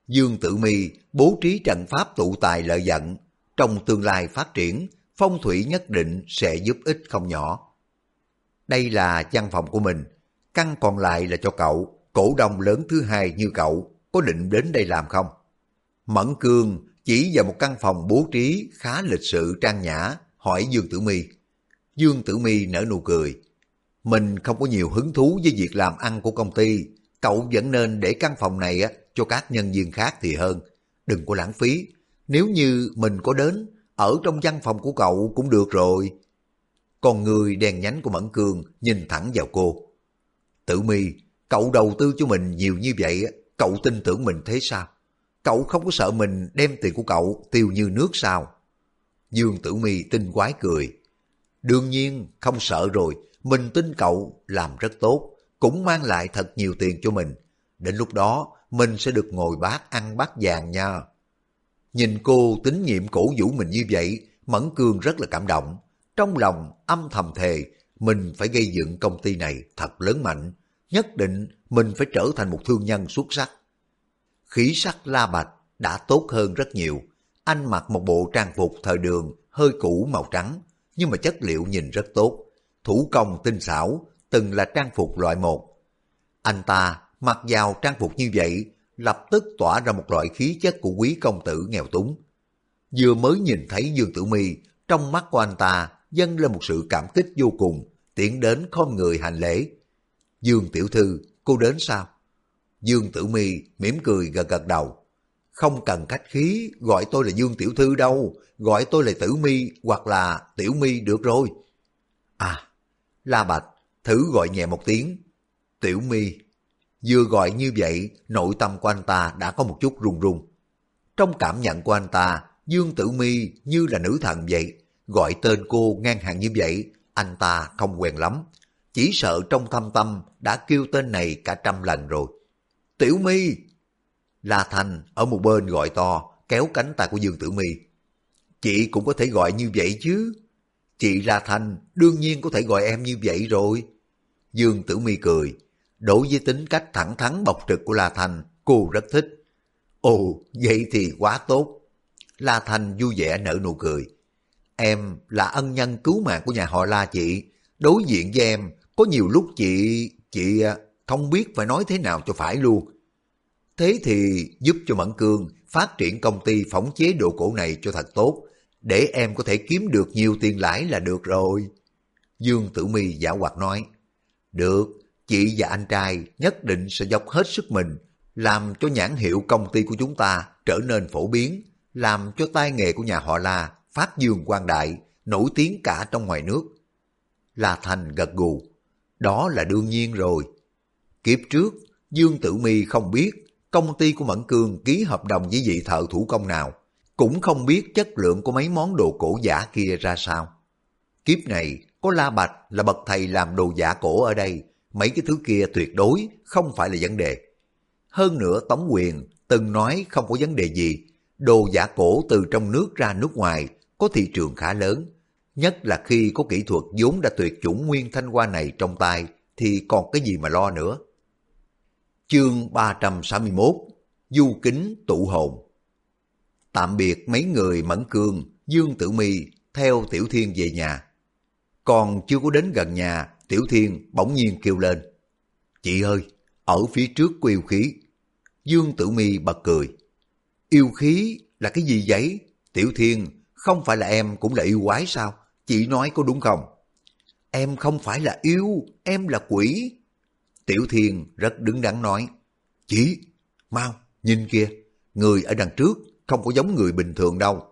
Dương Tử Mi bố trí trận pháp tụ tài lợi dẫn, trong tương lai phát triển, phong thủy nhất định sẽ giúp ích không nhỏ. Đây là văn phòng của mình, căn còn lại là cho cậu, cổ đông lớn thứ hai như cậu, có định đến đây làm không? Mẫn Cương chỉ vào một căn phòng bố trí khá lịch sự trang nhã, hỏi Dương Tử Mi. Dương Tử Mi nở nụ cười. Mình không có nhiều hứng thú với việc làm ăn của công ty, cậu vẫn nên để căn phòng này cho các nhân viên khác thì hơn. Đừng có lãng phí, nếu như mình có đến, ở trong văn phòng của cậu cũng được rồi. Còn người đèn nhánh của Mẫn Cương nhìn thẳng vào cô. Tử mi, cậu đầu tư cho mình nhiều như vậy, cậu tin tưởng mình thế sao? Cậu không có sợ mình đem tiền của cậu tiêu như nước sao? Dương Tử mi tinh quái cười. Đương nhiên không sợ rồi, mình tin cậu làm rất tốt, cũng mang lại thật nhiều tiền cho mình. Đến lúc đó, mình sẽ được ngồi bát ăn bát vàng nha. Nhìn cô tín nhiệm cổ vũ mình như vậy, Mẫn Cương rất là cảm động. Trong lòng âm thầm thề, mình phải gây dựng công ty này thật lớn mạnh. Nhất định mình phải trở thành một thương nhân xuất sắc. Khí sắc la bạch đã tốt hơn rất nhiều. Anh mặc một bộ trang phục thời đường hơi cũ màu trắng, nhưng mà chất liệu nhìn rất tốt. Thủ công tinh xảo, từng là trang phục loại một. Anh ta mặc vào trang phục như vậy lập tức tỏa ra một loại khí chất của quý công tử nghèo túng. Vừa mới nhìn thấy Dương Tử Mi, trong mắt của anh ta dâng lên một sự cảm kích vô cùng, tiến đến khom người hành lễ. Dương Tiểu Thư, cô đến sao? Dương Tử Mi mỉm cười gật gật đầu. Không cần khách khí, gọi tôi là Dương Tiểu Thư đâu, gọi tôi là Tử Mi hoặc là Tiểu Mi được rồi. À, La Bạch, thử gọi nhẹ một tiếng. Tiểu Mi Vừa gọi như vậy, nội tâm của anh ta đã có một chút run run. Trong cảm nhận của anh ta, Dương Tử Mi như là nữ thần vậy. Gọi tên cô ngang hàng như vậy, anh ta không quen lắm. Chỉ sợ trong thâm tâm đã kêu tên này cả trăm lần rồi. Tiểu Mi! La Thành ở một bên gọi to, kéo cánh tay của Dương Tử Mi. Chị cũng có thể gọi như vậy chứ. Chị La Thành đương nhiên có thể gọi em như vậy rồi. Dương Tử Mi cười, Đối với tính cách thẳng thắn bộc trực của La Thành, cô rất thích. Ồ, vậy thì quá tốt. La Thành vui vẻ nở nụ cười. Em là ân nhân cứu mạng của nhà họ La chị. Đối diện với em, có nhiều lúc chị... chị à, không biết phải nói thế nào cho phải luôn. Thế thì giúp cho Mẫn Cương phát triển công ty phóng chế đồ cổ này cho thật tốt, để em có thể kiếm được nhiều tiền lãi là được rồi. Dương Tử Mi giả hoạt nói, được, chị và anh trai nhất định sẽ dốc hết sức mình, làm cho nhãn hiệu công ty của chúng ta trở nên phổ biến, làm cho tay nghề của nhà họ La phát dương quang đại, nổi tiếng cả trong ngoài nước. La Thành gật gù, đó là đương nhiên rồi. Kiếp trước, Dương Tử Mi không biết công ty của Mẫn Cương ký hợp đồng với vị thợ thủ công nào, cũng không biết chất lượng của mấy món đồ cổ giả kia ra sao. Kiếp này, có La Bạch là bậc thầy làm đồ giả cổ ở đây, mấy cái thứ kia tuyệt đối không phải là vấn đề. Hơn nữa Tống Quyền từng nói không có vấn đề gì, đồ giả cổ từ trong nước ra nước ngoài có thị trường khá lớn, nhất là khi có kỹ thuật vốn đã tuyệt chủng nguyên thanh hoa này trong tay thì còn cái gì mà lo nữa. Chương 361 Du kính tụ hồn Tạm biệt mấy người Mẫn Cương, Dương Tử Mi theo Tiểu Thiên về nhà. Còn chưa có đến gần nhà, Tiểu Thiên bỗng nhiên kêu lên. Chị ơi, ở phía trước có yêu khí. Dương Tử Mi bật cười. Yêu khí là cái gì vậy? Tiểu Thiên, không phải là em cũng là yêu quái sao? Chị nói có đúng không? Em không phải là yêu, em là quỷ. Tiểu Thiên rất đứng đắn nói. Chị, mau, nhìn kia, người ở đằng trước không có giống người bình thường đâu.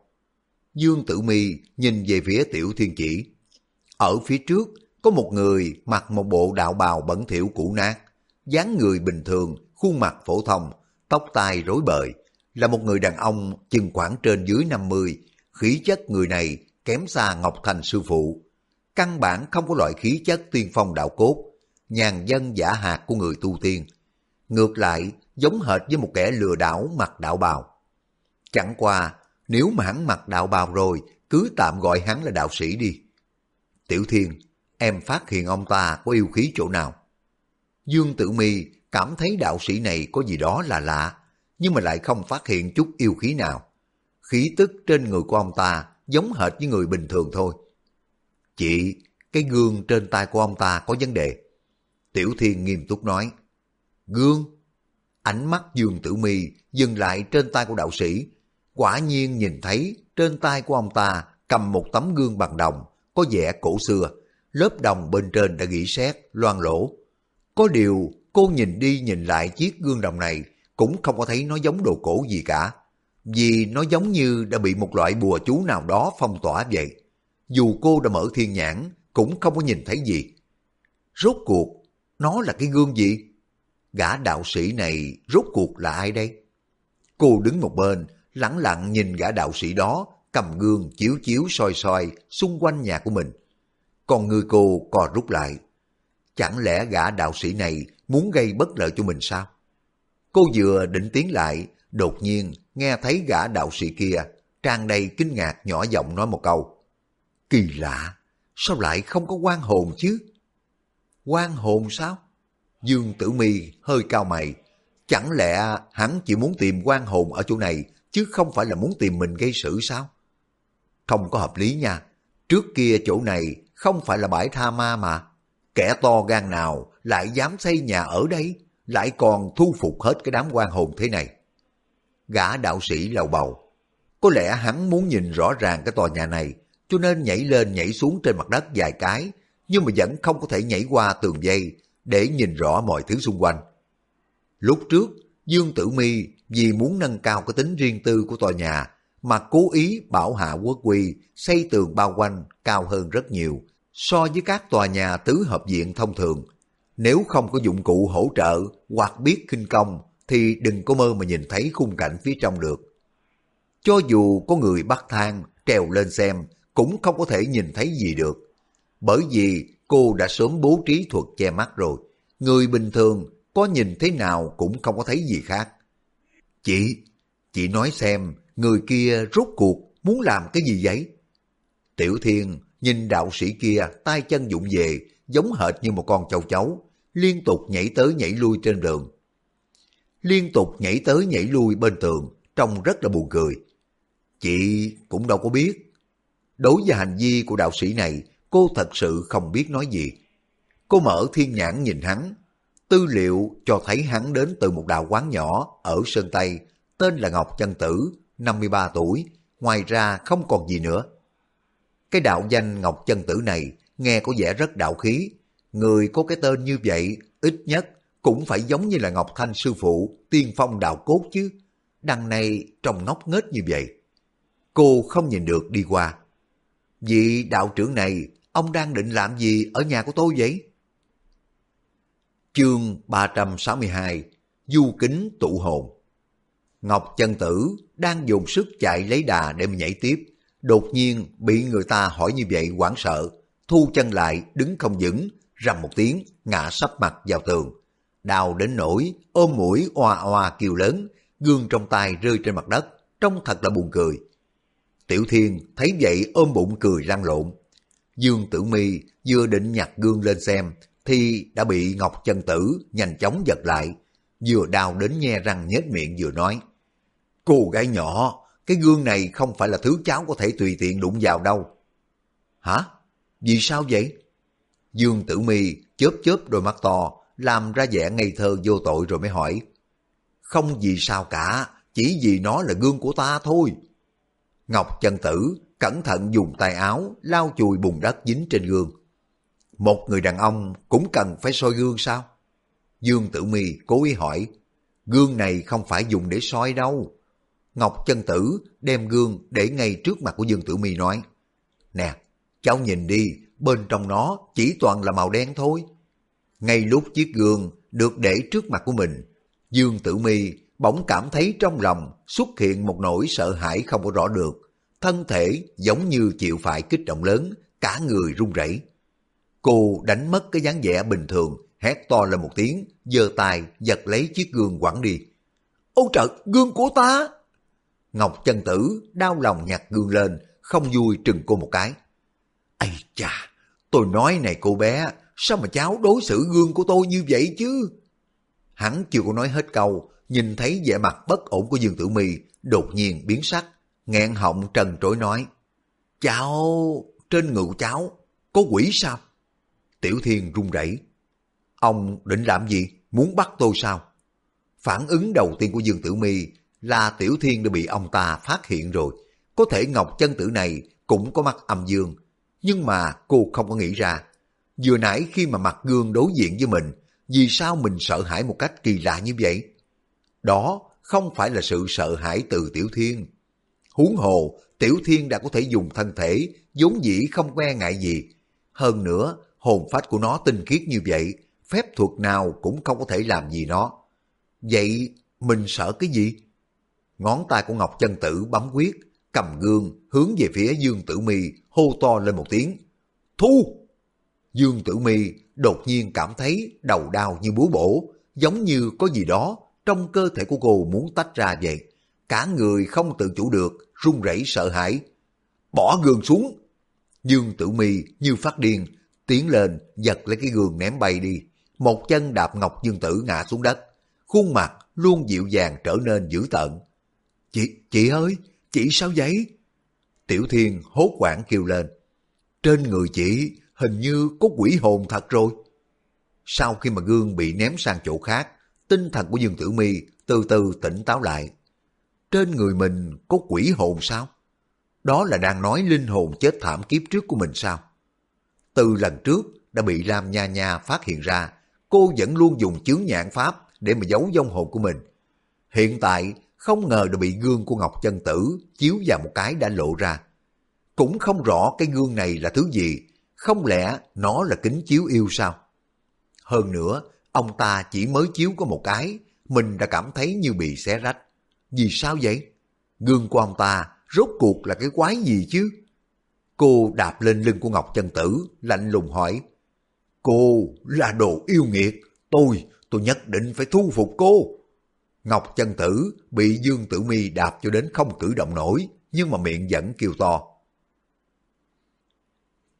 Dương Tử Mi nhìn về phía Tiểu Thiên chỉ. Ở phía trước có một người mặc một bộ đạo bào bẩn thỉu cũ nát, dáng người bình thường, khuôn mặt phổ thông, tóc tai rối bời, là một người đàn ông chừng khoảng trên dưới 50, khí chất người này kém xa Ngọc Thành sư phụ. Căn bản không có loại khí chất tiên phong đạo cốt, nhàn dân giả hạt của người tu tiên. Ngược lại, giống hệt với một kẻ lừa đảo mặc đạo bào. Chẳng qua, nếu mà hắn mặc đạo bào rồi, cứ tạm gọi hắn là đạo sĩ đi. Tiểu Thiên, em phát hiện ông ta có yêu khí chỗ nào? Dương Tử Mi cảm thấy đạo sĩ này có gì đó là lạ, nhưng mà lại không phát hiện chút yêu khí nào. Khí tức trên người của ông ta giống hệt với người bình thường thôi. Chị, cái gương trên tay của ông ta có vấn đề. Tiểu Thiên nghiêm túc nói. Gương? Ánh mắt Dương Tử Mi dừng lại trên tay của đạo sĩ. Quả nhiên nhìn thấy trên tay của ông ta cầm một tấm gương bằng đồng, có vẻ cổ xưa. Lớp đồng bên trên đã gỉ sét, loang lỗ. Có điều, cô nhìn đi nhìn lại chiếc gương đồng này cũng không có thấy nó giống đồ cổ gì cả. Vì nó giống như đã bị một loại bùa chú nào đó phong tỏa vậy. Dù cô đã mở thiên nhãn, cũng không có nhìn thấy gì. Rốt cuộc, nó là cái gương gì? Gã đạo sĩ này rốt cuộc là ai đây? Cô đứng một bên, lẳng lặng nhìn gã đạo sĩ đó, cầm gương chiếu chiếu soi soi xung quanh nhà của mình. Còn người cô co rút lại. Chẳng lẽ gã đạo sĩ này muốn gây bất lợi cho mình sao? Cô vừa định tiến lại, đột nhiên nghe thấy gã đạo sĩ kia tràn đầy kinh ngạc nhỏ giọng nói một câu. Kỳ lạ, sao lại không có quan hồn chứ? Quan hồn sao? Dương Tử Mi hơi cao mày. Chẳng lẽ hắn chỉ muốn tìm quan hồn ở chỗ này chứ không phải là muốn tìm mình gây sự sao? Không có hợp lý nha. Trước kia chỗ này không phải là bãi tha ma mà. Kẻ to gan nào lại dám xây nhà ở đây, lại còn thu phục hết cái đám quan hồn thế này. Gã đạo sĩ lầu bầu. Có lẽ hắn muốn nhìn rõ ràng cái tòa nhà này, cho nên nhảy lên nhảy xuống trên mặt đất vài cái, nhưng mà vẫn không có thể nhảy qua tường dây để nhìn rõ mọi thứ xung quanh. Lúc trước, Dương Tử Mi vì muốn nâng cao cái tính riêng tư của tòa nhà mà cố ý bảo hạ quốc quy xây tường bao quanh cao hơn rất nhiều so với các tòa nhà tứ hợp diện thông thường. Nếu không có dụng cụ hỗ trợ hoặc biết kinh công thì đừng có mơ mà nhìn thấy khung cảnh phía trong được. Cho dù có người bắt thang trèo lên xem cũng không có thể nhìn thấy gì được. Bởi vì cô đã sớm bố trí thuật che mắt rồi. Người bình thường có nhìn thế nào cũng không có thấy gì khác. Chị, chị nói xem người kia rốt cuộc muốn làm cái gì vậy? Tiểu Thiên nhìn đạo sĩ kia tay chân dụng về giống hệt như một con châu chấu, liên tục nhảy tới nhảy lui trên đường. Liên tục nhảy tới nhảy lui bên tường, trông rất là buồn cười. Chị cũng đâu có biết. Đối với hành vi của đạo sĩ này, cô thật sự không biết nói gì. Cô mở thiên nhãn nhìn hắn, tư liệu cho thấy hắn đến từ một đạo quán nhỏ ở Sơn Tây, tên là Ngọc Chân Tử, 53 tuổi, ngoài ra không còn gì nữa. Cái đạo danh Ngọc Chân Tử này nghe có vẻ rất đạo khí, người có cái tên như vậy ít nhất cũng phải giống như là Ngọc Thanh sư phụ, tiên phong đạo cốt chứ. Đằng này trông ngốc nghếch như vậy. Cô không nhìn được đi qua. Vị đạo trưởng này, ông đang định làm gì ở nhà của tôi vậy? Chương 362 du kính tụ hồn. Ngọc chân tử đang dùng sức chạy lấy đà để mà nhảy tiếp, đột nhiên bị người ta hỏi như vậy hoảng sợ, thu chân lại đứng không vững, rầm một tiếng ngã sắp mặt vào tường. Đau đến nỗi ôm mũi oa oa kêu lớn, gương trong tay rơi trên mặt đất, trông thật là buồn cười. Tiểu Thiên thấy vậy ôm bụng cười răng lộn. Dương Tử Mi vừa định nhặt gương lên xem thì đã bị Ngọc Chân Tử nhanh chóng giật lại, vừa đau đến nhe răng nhếch miệng vừa nói. Cô gái nhỏ, cái gương này không phải là thứ cháu có thể tùy tiện đụng vào đâu. Hả? Vì sao vậy? Dương Tử Mi chớp chớp đôi mắt to, làm ra vẻ ngây thơ vô tội rồi mới hỏi. Không vì sao cả, chỉ vì nó là gương của ta thôi. Ngọc chân tử cẩn thận dùng tay áo lau chùi bùn đất dính trên gương. Một người đàn ông cũng cần phải soi gương sao? Dương Tử Mi cố ý hỏi, gương này không phải dùng để soi đâu. Ngọc chân tử đem gương để ngay trước mặt của Dương Tử Mi nói, Nè, cháu nhìn đi, bên trong nó chỉ toàn là màu đen thôi. Ngay lúc chiếc gương được để trước mặt của mình, Dương Tử Mi bỗng cảm thấy trong lòng xuất hiện một nỗi sợ hãi không có rõ được. Thân thể giống như chịu phải kích động lớn, cả người run rẩy. Cô đánh mất cái dáng vẻ bình thường, hét to lên một tiếng, giơ tay giật lấy chiếc gương quẳng đi. Ôi trời, gương của ta! Ngọc chân tử đau lòng nhặt gương lên, không vui trừng cô một cái. Ây chà, tôi nói này cô bé, sao mà cháu đối xử gương của tôi như vậy chứ? Hắn chưa có nói hết câu, nhìn thấy vẻ mặt bất ổn của Dương Tử Mi đột nhiên biến sắc, nghẹn họng trần trối nói, Cháu, trên người cháu, có quỷ sao? Tiểu Thiên run rẩy. Ông định làm gì? Muốn bắt tôi sao? Phản ứng đầu tiên của Dương Tử Mi là Tiểu Thiên đã bị ông ta phát hiện rồi. Có thể Ngọc chân tử này cũng có mắt âm dương. Nhưng mà cô không có nghĩ ra. Vừa nãy khi mà mặt gương đối diện với mình, vì sao mình sợ hãi một cách kỳ lạ như vậy? Đó không phải là sự sợ hãi từ Tiểu Thiên. Huống hồ, Tiểu Thiên đã có thể dùng thân thể, vốn dĩ không quen ngại gì. Hơn nữa, hồn phách của nó tinh khiết như vậy, phép thuật nào cũng không có thể làm gì nó. Vậy mình sợ cái gì? Ngón tay của Ngọc Chân Tử bấm quyết, cầm gương hướng về phía Dương Tử Mi hô to lên một tiếng. Thu! Dương Tử Mi đột nhiên cảm thấy đầu đau như búa bổ, giống như có gì đó trong cơ thể của cô muốn tách ra vậy. Cả người không tự chủ được, run rẩy sợ hãi. Bỏ gương xuống! Dương Tử Mi như phát điên, tiến lên giật lấy cái gương ném bay đi. Một chân đạp Ngọc Dương Tử ngã xuống đất. Khuôn mặt luôn dịu dàng trở nên dữ tợn. Chị, chị ơi, chị sao vậy? Tiểu Thiên hốt quảng kêu lên. Trên người chị hình như có quỷ hồn thật rồi. Sau khi mà gương bị ném sang chỗ khác, tinh thần của Dương Tử Mi từ từ tỉnh táo lại. Trên người mình có quỷ hồn sao? Đó là đang nói linh hồn chết thảm kiếp trước của mình sao? Từ lần trước đã bị Lam Nha Nha phát hiện ra, cô vẫn luôn dùng chướng nhãn pháp để mà giấu vong hồn của mình. Hiện tại không ngờ đã bị gương của Ngọc Chân Tử chiếu vào một cái đã lộ ra. Cũng không rõ cái gương này là thứ gì, không lẽ nó là kính chiếu yêu sao? Hơn nữa, ông ta chỉ mới chiếu có một cái, mình đã cảm thấy như bị xé rách. Vì sao vậy? Gương của ông ta rốt cuộc là cái quái gì chứ? Cô đạp lên lưng của Ngọc Chân Tử, lạnh lùng hỏi. Cô là đồ yêu nghiệt, tôi, tôi nhất định phải thu phục cô. Ngọc Chân Tử bị Dương Tử Mi đạp cho đến không cử động nổi, nhưng mà miệng vẫn kêu to.